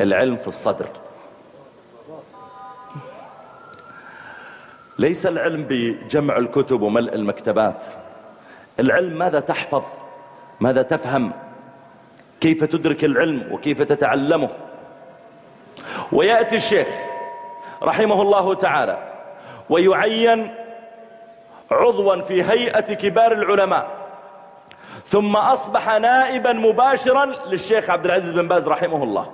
العلم في الصدر. ليس العلم بجمع الكتب وملء المكتبات. العلم ماذا تحفظ؟ ماذا تفهم؟ كيف تدرك العلم وكيف تتعلمه؟ ويأتي الشيخ رحمه الله تعالى ويعين عضوا في هيئة كبار العلماء. ثم أصبح نائبا مباشرا للشيخ عبد العزيز بن باز رحمه الله.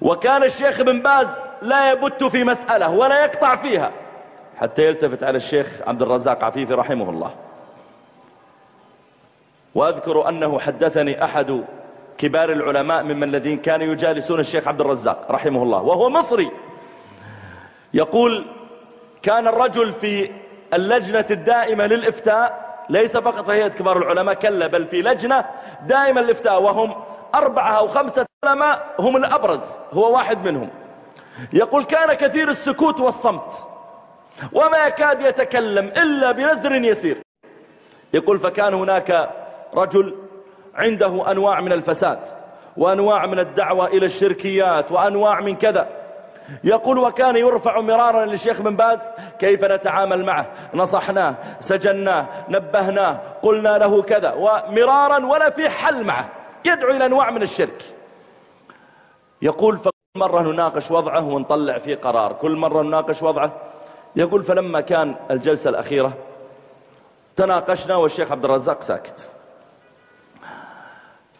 وكان الشيخ بن باز لا يبت في مسألة ولا يقطع فيها حتى يلتفت على الشيخ عبد الرزاق عفيفي رحمه الله. وأذكر أنه حدثني أحد كبار العلماء ممن الذين كانوا يجالسون الشيخ عبد الرزاق رحمه الله وهو مصري. يقول كان الرجل في اللجنة الدائمة للإفتاء ليس فقط هيئة كبار العلماء كلا بل في لجنة دائمة للإفتاء وهم أربعة أو خمسة علماء هم الأبرز هو واحد منهم. يقول كان كثير السكوت والصمت وما يكاد يتكلم إلا بنزر يسير. يقول فكان هناك رجل عنده أنواع من الفساد وأنواع من الدعوة إلى الشركيات وأنواع من كذا. يقول وكان يرفع مرارا للشيخ بن باز كيف نتعامل معه؟ نصحناه سجناه نبهناه قلنا له كذا. ومرارا ولا في حل معه يدعو إلى أنواع من الشرك. يقول فكل مرة نناقش وضعه ونطلع فيه قرار. كل مرة نناقش وضعه. يقول فلما كان الجلسة الأخيرة تناقشنا والشيخ عبد الرزاق ساكت.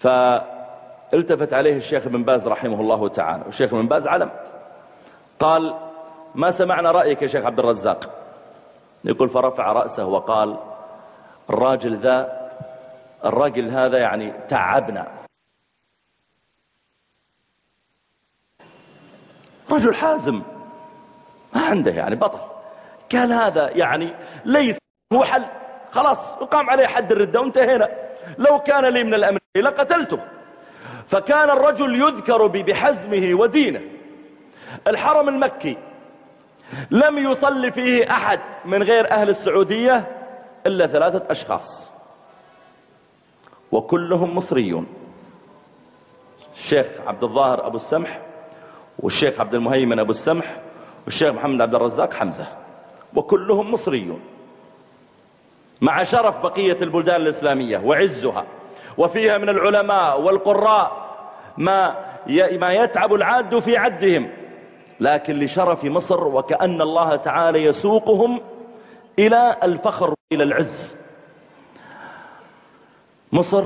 فالتفت عليه الشيخ بن باز رحمه الله تعالى. والشيخ بن باز علم. قال ما سمعنا رأيك يا شيخ عبد الرزاق؟ يقول فرفع رأسه وقال الراجل ذا الراجل هذا يعني تعبنا. رجل حازم ما عنده يعني بطل. قال هذا يعني ليس هو حل. خلاص يقام عليه حد الردة وانتهينا. لو كان لي من الأمر لقتلته. فكان الرجل يذكر بحزمه ودينه. الحرم المكي. لم يصلي فيه أحد من غير أهل السعودية إلا ثلاثة أشخاص. وكلهم مصريون. الشيخ عبد الظاهر أبو السمح والشيخ عبد المهيمن أبو السمح والشيخ محمد عبد الرزاق حمزة. وكلهم مصريون. مع شرف بقية البلدان الإسلامية وعزها وفيها من العلماء والقراء ما ما يتعب العاد في عدهم. لكن لشرف مصر وكأن الله تعالى يسوقهم إلى الفخر إلى العز. مصر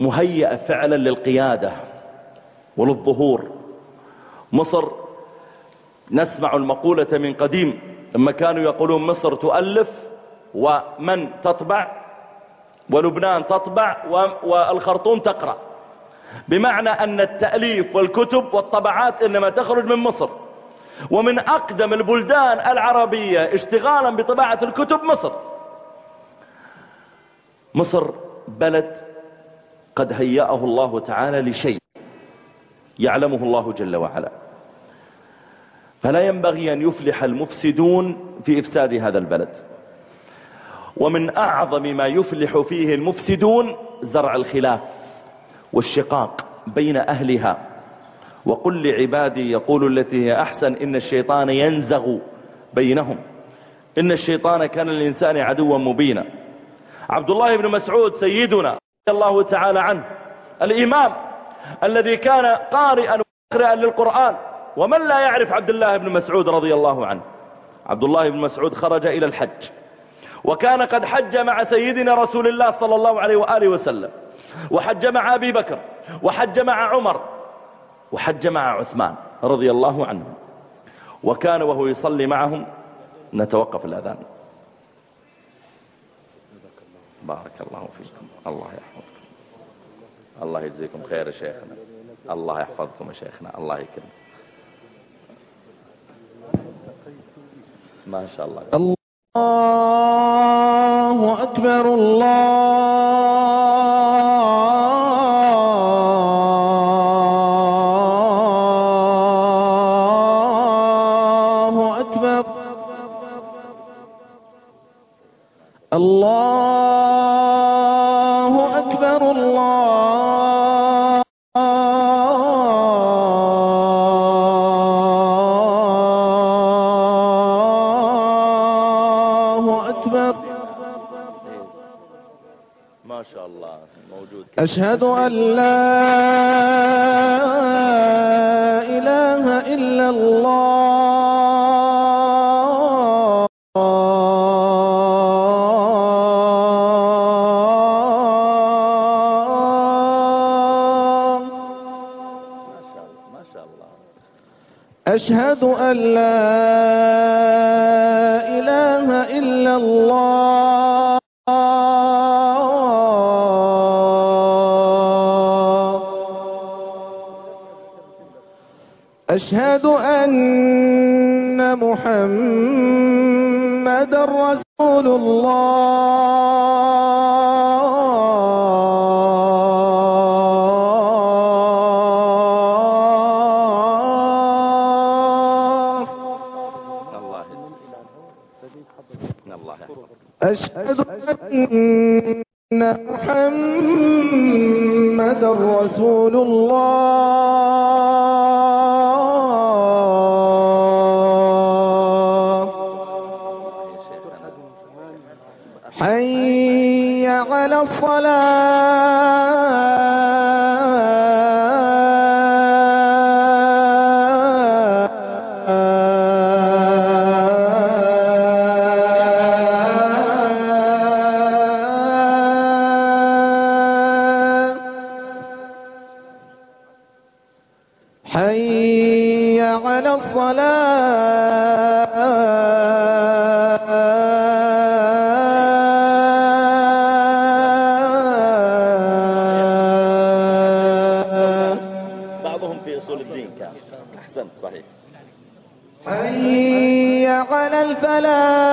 مهيئة فعلا للقيادة وللظهور. مصر نسمع المقولة من قديم لما كانوا يقولون مصر تؤلف ومن تطبع ولبنان تطبع والخرطوم تقرأ. بمعنى أن التأليف والكتب والطبعات إنما تخرج من مصر. ومن أقدم البلدان العربية اشتغالا بطباعة الكتب مصر. مصر بلد قد هيأه الله تعالى لشيء يعلمه الله جل وعلا. فلا ينبغي أن يفلح المفسدون في إفساد هذا البلد. ومن أعظم ما يفلح فيه المفسدون زرع الخلاف والشقاق بين أهلها. وقل لعبادي يقول التي هي أحسن إن الشيطان ينزغ بينهم. إن الشيطان كان للإنسان عدوا مبينا. عبد الله بن مسعود سيدنا رضي الله تعالى عنه الإمام الذي كان قارئا وقرئا للقرآن ومن لا يعرف عبد الله بن مسعود رضي الله عنه. عبد الله بن مسعود خرج إلى الحج وكان قد حج مع سيدنا رسول الله صلى الله عليه وآله وسلم وحج مع أبي بكر وحج مع عمر وحج مع عثمان رضي الله عنه. وكان وهو يصلي معهم نتوقف الأذان. بارك الله فيكم. الله يحفظكم. الله يجزيكم خير يا شيخنا. الله يحفظكم يا شيخنا. الله يكرم ما شاء الله. الله أكبر الله أكبر. ما شاء الله موجود أشهد أن لا إله إلا الله.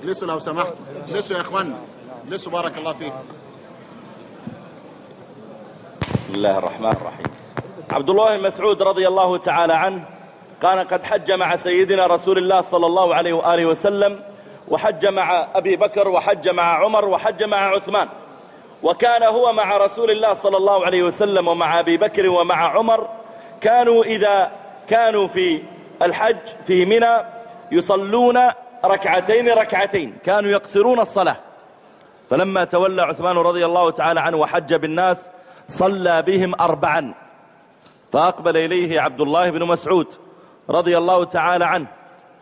اجلسوا لو سمحتوا اجلسوا يا اخوانا اجلسوا بارك الله فيكم بسم الله الرحمن الرحيم. عبد الله مسعود رضي الله تعالى عنه كان قد حج مع سيدنا رسول الله صلى الله عليه وآله وسلم وحج مع أبي بكر وحج مع عمر وحج مع عثمان. وكان هو مع رسول الله صلى الله عليه وسلم ومع أبي بكر ومع عمر. كانوا إذا كانوا في الحج في منى يصلون ركعتين ركعتين. كانوا يقصرون الصلاة. فلما تولى عثمان رضي الله تعالى عنه وحج بالناس صلى بهم أربعا. فأقبل إليه عبد الله بن مسعود رضي الله تعالى عنه.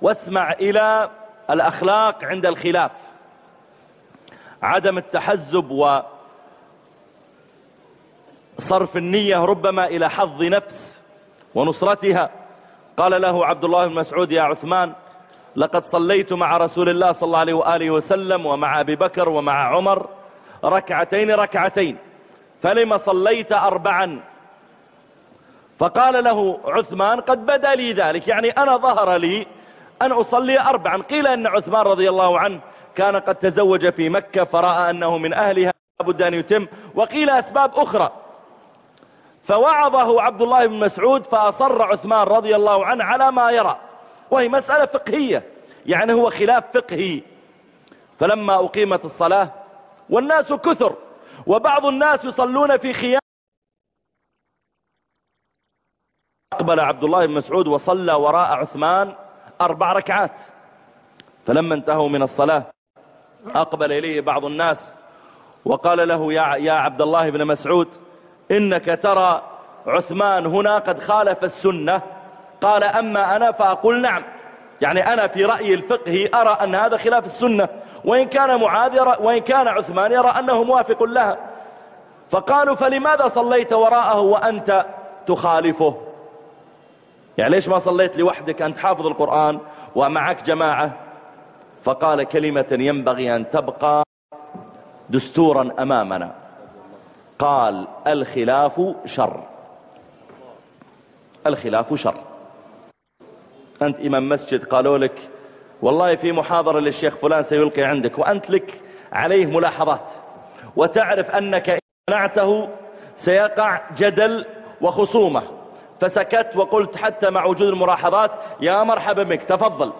واسمع إلى الأخلاق عند الخلاف. عدم التحزب وصرف النية ربما إلى حظ نفس ونصرتها. قال له عبد الله بن مسعود يا عثمان لقد صليت مع رسول الله صلى الله عليه وآله وسلم ومع أبي بكر ومع عمر ركعتين ركعتين. فلما صليت أربعا؟ فقال له عثمان قد بدا لي ذلك يعني أنا ظهر لي أن أصلي أربعا. قيل أن عثمان رضي الله عنه كان قد تزوج في مكة فرأى أنه من أهلها لابد أن يتم. وقيل أسباب أخرى. فوعظه عبد الله بن مسعود فأصر عثمان رضي الله عنه على ما يرى. وهي مسألة فقهية. يعني هو خلاف فقهي. فلما أقيمت الصلاة والناس كثر وبعض الناس يصلون في خيام. أقبل عبد الله بن مسعود وصلى وراء عثمان أربع ركعات. فلما انتهوا من الصلاة أقبل إليه بعض الناس وقال له يا, يا عبد الله بن مسعود إنك ترى عثمان هنا قد خالف السنة. قال أما أنا فأقول نعم. يعني أنا في رأيي الفقهي أرى أن هذا خلاف السنة. وإن كان معاذ وإن كان عثمان يرى أنه موافق لها. فقالوا فلماذا صليت وراءه وأنت تخالفه؟ يعني ليش ما صليت لوحدك؟ أنت حافظ القرآن ومعك جماعة. فقال كلمة ينبغي أن تبقى دستورا أمامنا. قال الخلاف شر. الخلاف شر. أنت إمام مسجد قالوا لك والله في محاضرة للشيخ فلان سيلقي عندك وأنت لك عليه ملاحظات وتعرف أنك إن منعته سيقع جدل وخصومة. فسكت وقلت حتى مع وجود الملاحظات يا مرحبا بك تفضل.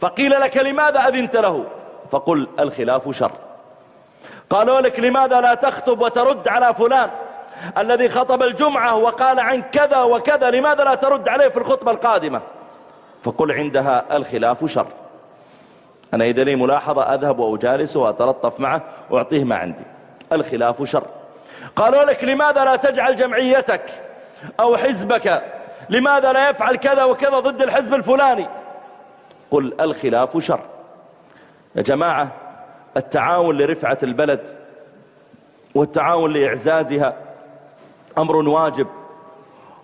فقيل لك لماذا أذنت له؟ فقل الخلاف شر. قالوا لك لماذا لا تخطب وترد على فلان الذي خطب الجمعة وقال عن كذا وكذا لماذا لا ترد عليه في الخطبة القادمة؟ فقل عندها الخلاف شر. أنا إذا لي ملاحظة أذهب وأجالسه وأتلطف معه وأعطيه ما عندي. الخلاف شر. قالوا لك لماذا لا تجعل جمعيتك أو حزبك لماذا لا يفعل كذا وكذا ضد الحزب الفلاني؟ قل الخلاف شر. يا جماعة التعاون لرفعة البلد والتعاون لإعزازها أمر واجب.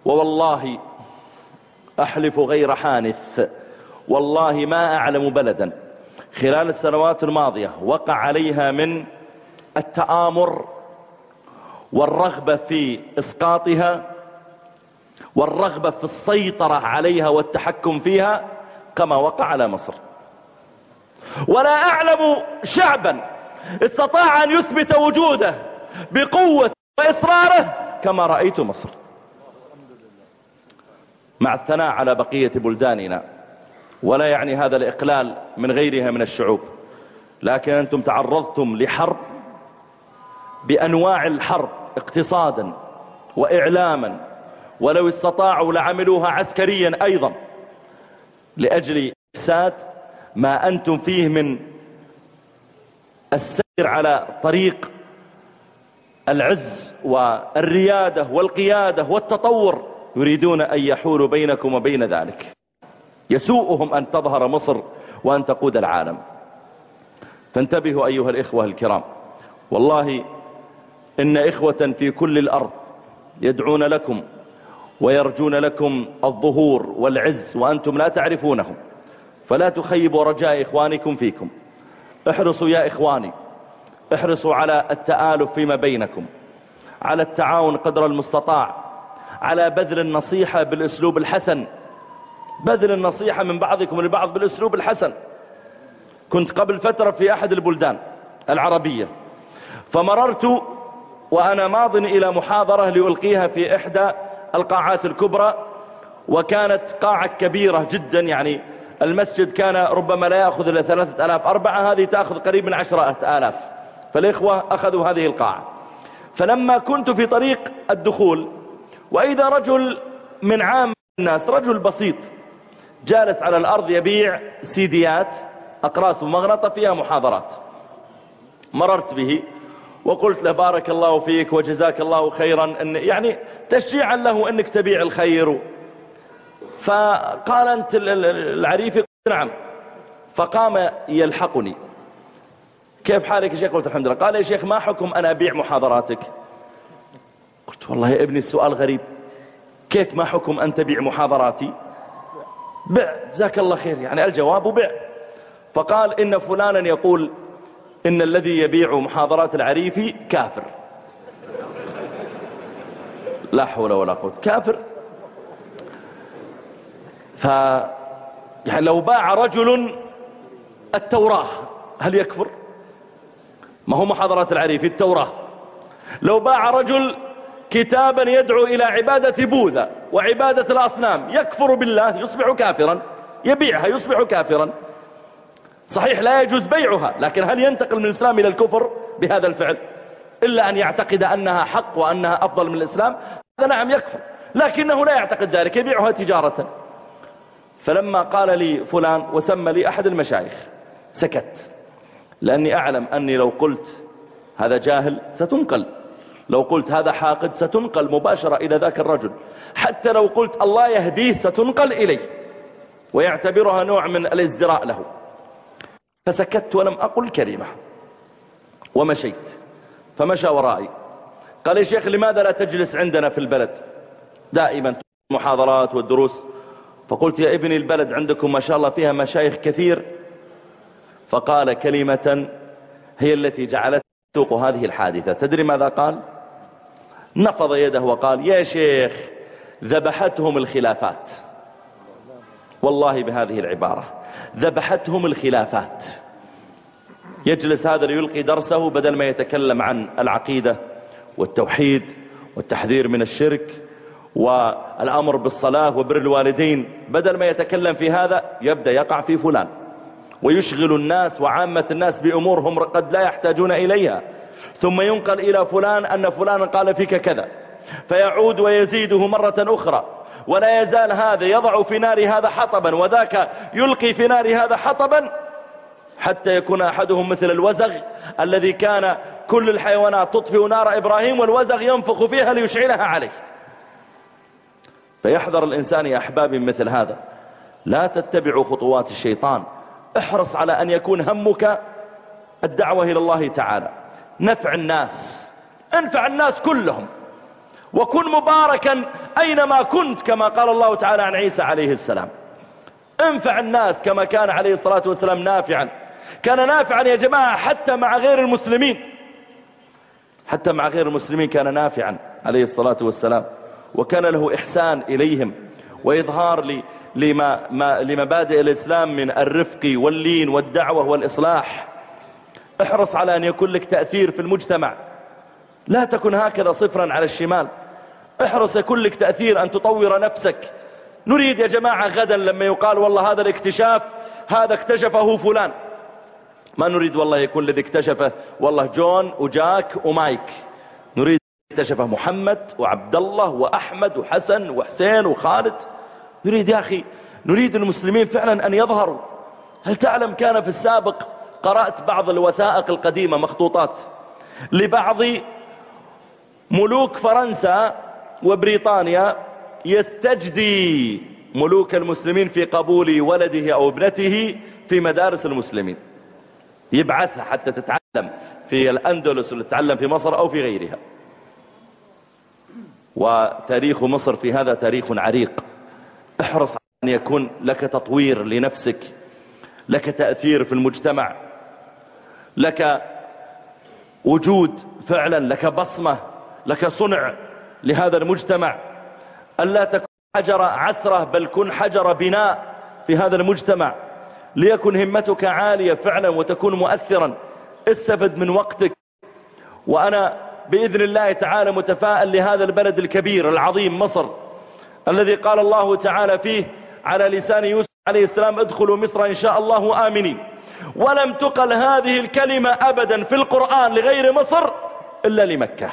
ووالله أحلف غير حانث. والله ما أعلم بلدا. خلال السنوات الماضية وقع عليها من التآمر والرغبة في إسقاطها والرغبة في السيطرة عليها والتحكم فيها كما وقع على مصر. ولا أعلم شعبا استطاع أن يثبت وجوده بقوة وإصراره كما رأيت مصر. مع الثناء على بقية بلداننا. ولا يعني هذا الإقلال من غيرها من الشعوب. لكن أنتم تعرضتم لحرب بأنواع الحرب اقتصادا وإعلاما ولو استطاعوا لعملوها عسكريا أيضا لأجل إفساد ما أنتم فيه من السير على طريق العز والريادة والقيادة والتطور يريدون أن يحولوا بينكم وبين ذلك. يسوءهم أن تظهر مصر وأن تقود العالم. فانتبهوا أيها الإخوة الكرام. والله إن إخوة في كل الأرض يدعون لكم ويرجون لكم الظهور والعز وأنتم لا تعرفونهم. فلا تخيبوا رجاء إخوانكم فيكم. احرصوا يا إخواني. احرصوا على التآلف فيما بينكم. على التعاون قدر المستطاع. على بذل النصيحة بالأسلوب الحسن. بذل النصيحة من بعضكم لبعض بالأسلوب الحسن. كنت قبل فترة في أحد البلدان العربية. فمررت وأنا ماض إلى محاضرة لألقيها في إحدى القاعات الكبرى وكانت قاعة كبيرة جدا. يعني المسجد كان ربما لا يأخذ إلا ثلاثة آلاف أربعة هذه تأخذ قريب من عشرة آلاف. فالإخوة أخذوا هذه القاعة. فلما كنت في طريق الدخول وإذا رجل من عام الناس رجل بسيط جالس على الأرض يبيع سيديات أقراص ومغنطة فيها محاضرات. مررت به وقلت له بارك الله فيك وجزاك الله خيرا إن يعني تشجيعا له أنك تبيع الخير. فقال أنت العريفي نعم. فقام يلحقني. كيف حالك يا شيخ؟ قلت الحمد لله. قال يا شيخ ما حكم أنا أبيع محاضراتك؟ والله يا ابني السؤال غريب. كيف ما حكم أن تبيع محاضراتي؟ بع جزاك الله خير يعني الجواب بع. فقال إن فلانا يقول إن الذي يبيع محاضرات العريفي كافر. لا حول ولا قوة كافر. ف يعني لو باع رجل التوراة هل يكفر؟ ما هو محاضرات العريفي؟ التوراة. لو باع رجل كتابا يدعو إلى عبادة بوذا وعبادة الأصنام. يكفر بالله يصبح كافرا. يبيعها يصبح كافرا. صحيح لا يجوز بيعها لكن هل ينتقل من الإسلام إلى الكفر؟ بهذا الفعل. إلا أن يعتقد أنها حق وأنها أفضل من الإسلام هذا نعم يكفر. لكنه لا يعتقد ذلك يبيعها تجارة. فلما قال لي فلان وسمى لي أحد المشايخ سكت. لأني أعلم أني لو قلت هذا جاهل ستنقل. لو قلت هذا حاقد ستنقل مباشرة إلى ذاك الرجل. حتى لو قلت الله يهديه ستنقل إليه. ويعتبرها نوع من الازدراء له. فسكت ولم أقل كلمة. ومشيت. فمشى ورائي. قال يا شيخ لماذا لا تجلس عندنا في البلد؟ دائما محاضرات والدروس. فقلت يا ابني البلد عندكم ما شاء الله فيها مشايخ كثير. فقال كلمة هي التي جعلت تسوق هذه الحادثة. تدري ماذا قال؟ نفض يده وقال يا شيخ ذبحتهم الخلافات. والله بهذه العبارة ذبحتهم الخلافات. يجلس هذا ليلقي درسه بدل ما يتكلم عن العقيدة والتوحيد والتحذير من الشرك والأمر بالصلاة وبر الوالدين. بدل ما يتكلم في هذا يبدأ يقع في فلان. ويشغل الناس وعامة الناس بأمورهم قد لا يحتاجون إليها. ثم ينقل إلى فلان أن فلان قال فيك كذا. فيعود ويزيده مرة أخرى. ولا يزال هذا يضع في نار هذا حطبا وذاك يلقي في نار هذا حطبا حتى يكون أحدهم مثل الوزغ الذي كان كل الحيوانات تطفئ نار إبراهيم والوزغ ينفخ فيها ليشعلها عليه. فيحذر الإنسان يا أحبابي مثل هذا. لا تتبعوا خطوات الشيطان. احرص على أن يكون همك الدعوة إلى الله تعالى. نفع الناس انفع الناس كلهم. وكن مباركا أينما كنت كما قال الله تعالى عن عيسى عليه السلام. انفع الناس كما كان عليه الصلاة والسلام نافعا. كان نافعا يا جماعة حتى مع غير المسلمين. حتى مع غير المسلمين كان نافعا عليه الصلاة والسلام. وكان له إحسان إليهم. وإظهار لمبادئ الإسلام من الرفق واللين والدعوة والإصلاح. احرص على أن يكون لك تأثير في المجتمع. لا تكن هكذا صفرا على الشمال. احرص يكون لك تأثير أن تطور نفسك. نريد يا جماعة غدا لما يقال والله هذا الاكتشاف هذا اكتشفه فلان. ما نريد والله يكون الذي اكتشفه والله جون وجاك ومايك. نريد اكتشفه محمد وعبد الله وأحمد وحسن وحسين وخالد. نريد يا أخي نريد المسلمين فعلا أن يظهروا. هل تعلم كان في السابق قرأت بعض الوثائق القديمة مخطوطات لبعض ملوك فرنسا وبريطانيا يستجدي ملوك المسلمين في قبول ولده أو ابنته في مدارس المسلمين. يبعثها حتى تتعلم في الأندلس ولا تتعلم في مصر أو في غيرها. وتاريخ مصر في هذا تاريخ عريق. احرص أن يكون لك تطوير لنفسك لك تأثير في المجتمع. لك وجود فعلا لك بصمة لك صنع لهذا المجتمع. ألا تكون حجر عثرة بل كن حجر بناء في هذا المجتمع. ليكن همتك عالية فعلا وتكون مؤثرا. استفد من وقتك. وأنا بإذن الله تعالى متفائل لهذا البلد الكبير العظيم مصر الذي قال الله تعالى فيه على لسان يوسف عليه السلام ادخلوا مصر إن شاء الله آمنين. ولم تقل هذه الكلمة أبدا في القرآن لغير مصر إلا لمكة.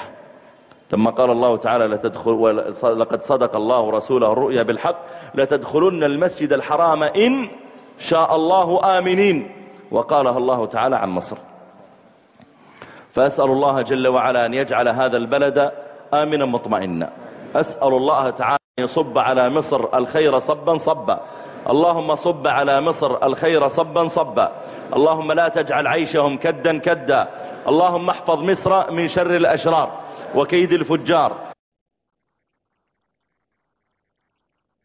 ثم قال الله تعالى لتدخل ولقد صدق الله رسوله الرؤيا بالحق. لتدخلن المسجد الحرام إن شاء الله آمنين. وقالها الله تعالى عن مصر. فأسأل الله جل وعلا أن يجعل هذا البلد آمنا مطمئنا. أسأل الله تعالى أن يصب على مصر الخير صبا صبا. اللهم صب على مصر الخير صبا صبا. اللهم لا تجعل عيشهم كدا كدا. اللهم احفظ مصر من شر الأشرار وكيد الفجار.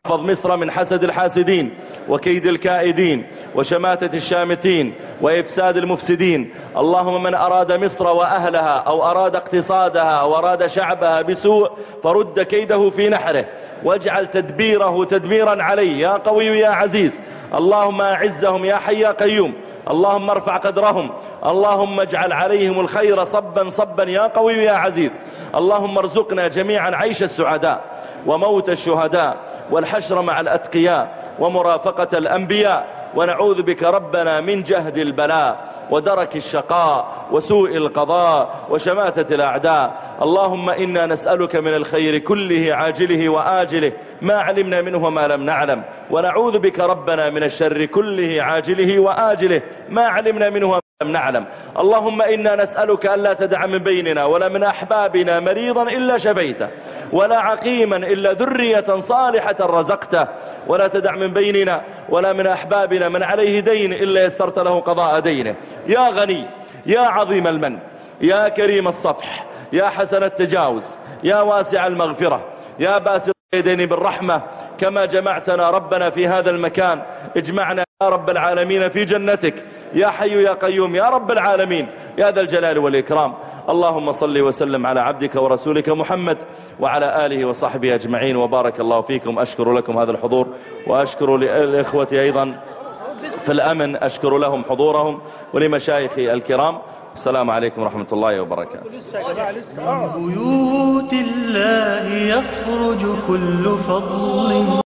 احفظ مصر من حسد الحاسدين وكيد الكائدين وشماتة الشامتين وإفساد المفسدين. اللهم من أراد مصر وأهلها أو أراد اقتصادها أو أراد شعبها بسوء فرد كيده في نحره. واجعل تدبيره تدميرا عليه يا قوي يا عزيز. اللهم أعزهم يا حي يا قيوم. اللهم ارفع قدرهم. اللهم اجعل عليهم الخير صبا صبا يا قوي يا عزيز. اللهم ارزقنا جميعا عيش السعداء وموت الشهداء والحشر مع الأتقياء ومرافقة الأنبياء. ونعوذ بك ربنا من جهد البلاء. ودرك الشقاء وسوء القضاء وشماتة الأعداء. اللهم إنا نسألك من الخير كله عاجله وآجله. ما علمنا منه وما لم نعلم. ونعوذ بك ربنا من الشر كله عاجله وآجله. ما علمنا منه لم نعلم. اللهم إنا نسألك ألا تدع من بيننا ولا من أحبابنا مريضا إلا شفيته ولا عقيما إلا ذرية صالحة رزقته. ولا تدع من بيننا ولا من أحبابنا من عليه دين إلا يسرت له قضاء دينه. يا غني يا عظيم المن يا كريم الصفح يا حسن التجاوز يا واسع المغفرة يا باسط اليدين بالرحمة كما جمعتنا ربنا في هذا المكان. اجمعنا يا رب العالمين في جنتك. يا حي يا قيوم يا رب العالمين. يا ذا الجلال والإكرام. اللهم صل وسلم على عبدك ورسولك محمد وعلى آله وصحبه أجمعين. وبارك الله فيكم. أشكر لكم هذا الحضور. وأشكر للإخوة أيضا في الأمن. أشكر لهم حضورهم. ولمشايخي الكرام. السلام عليكم ورحمة الله وبركاته. بيوت الله يخرج كل فضل.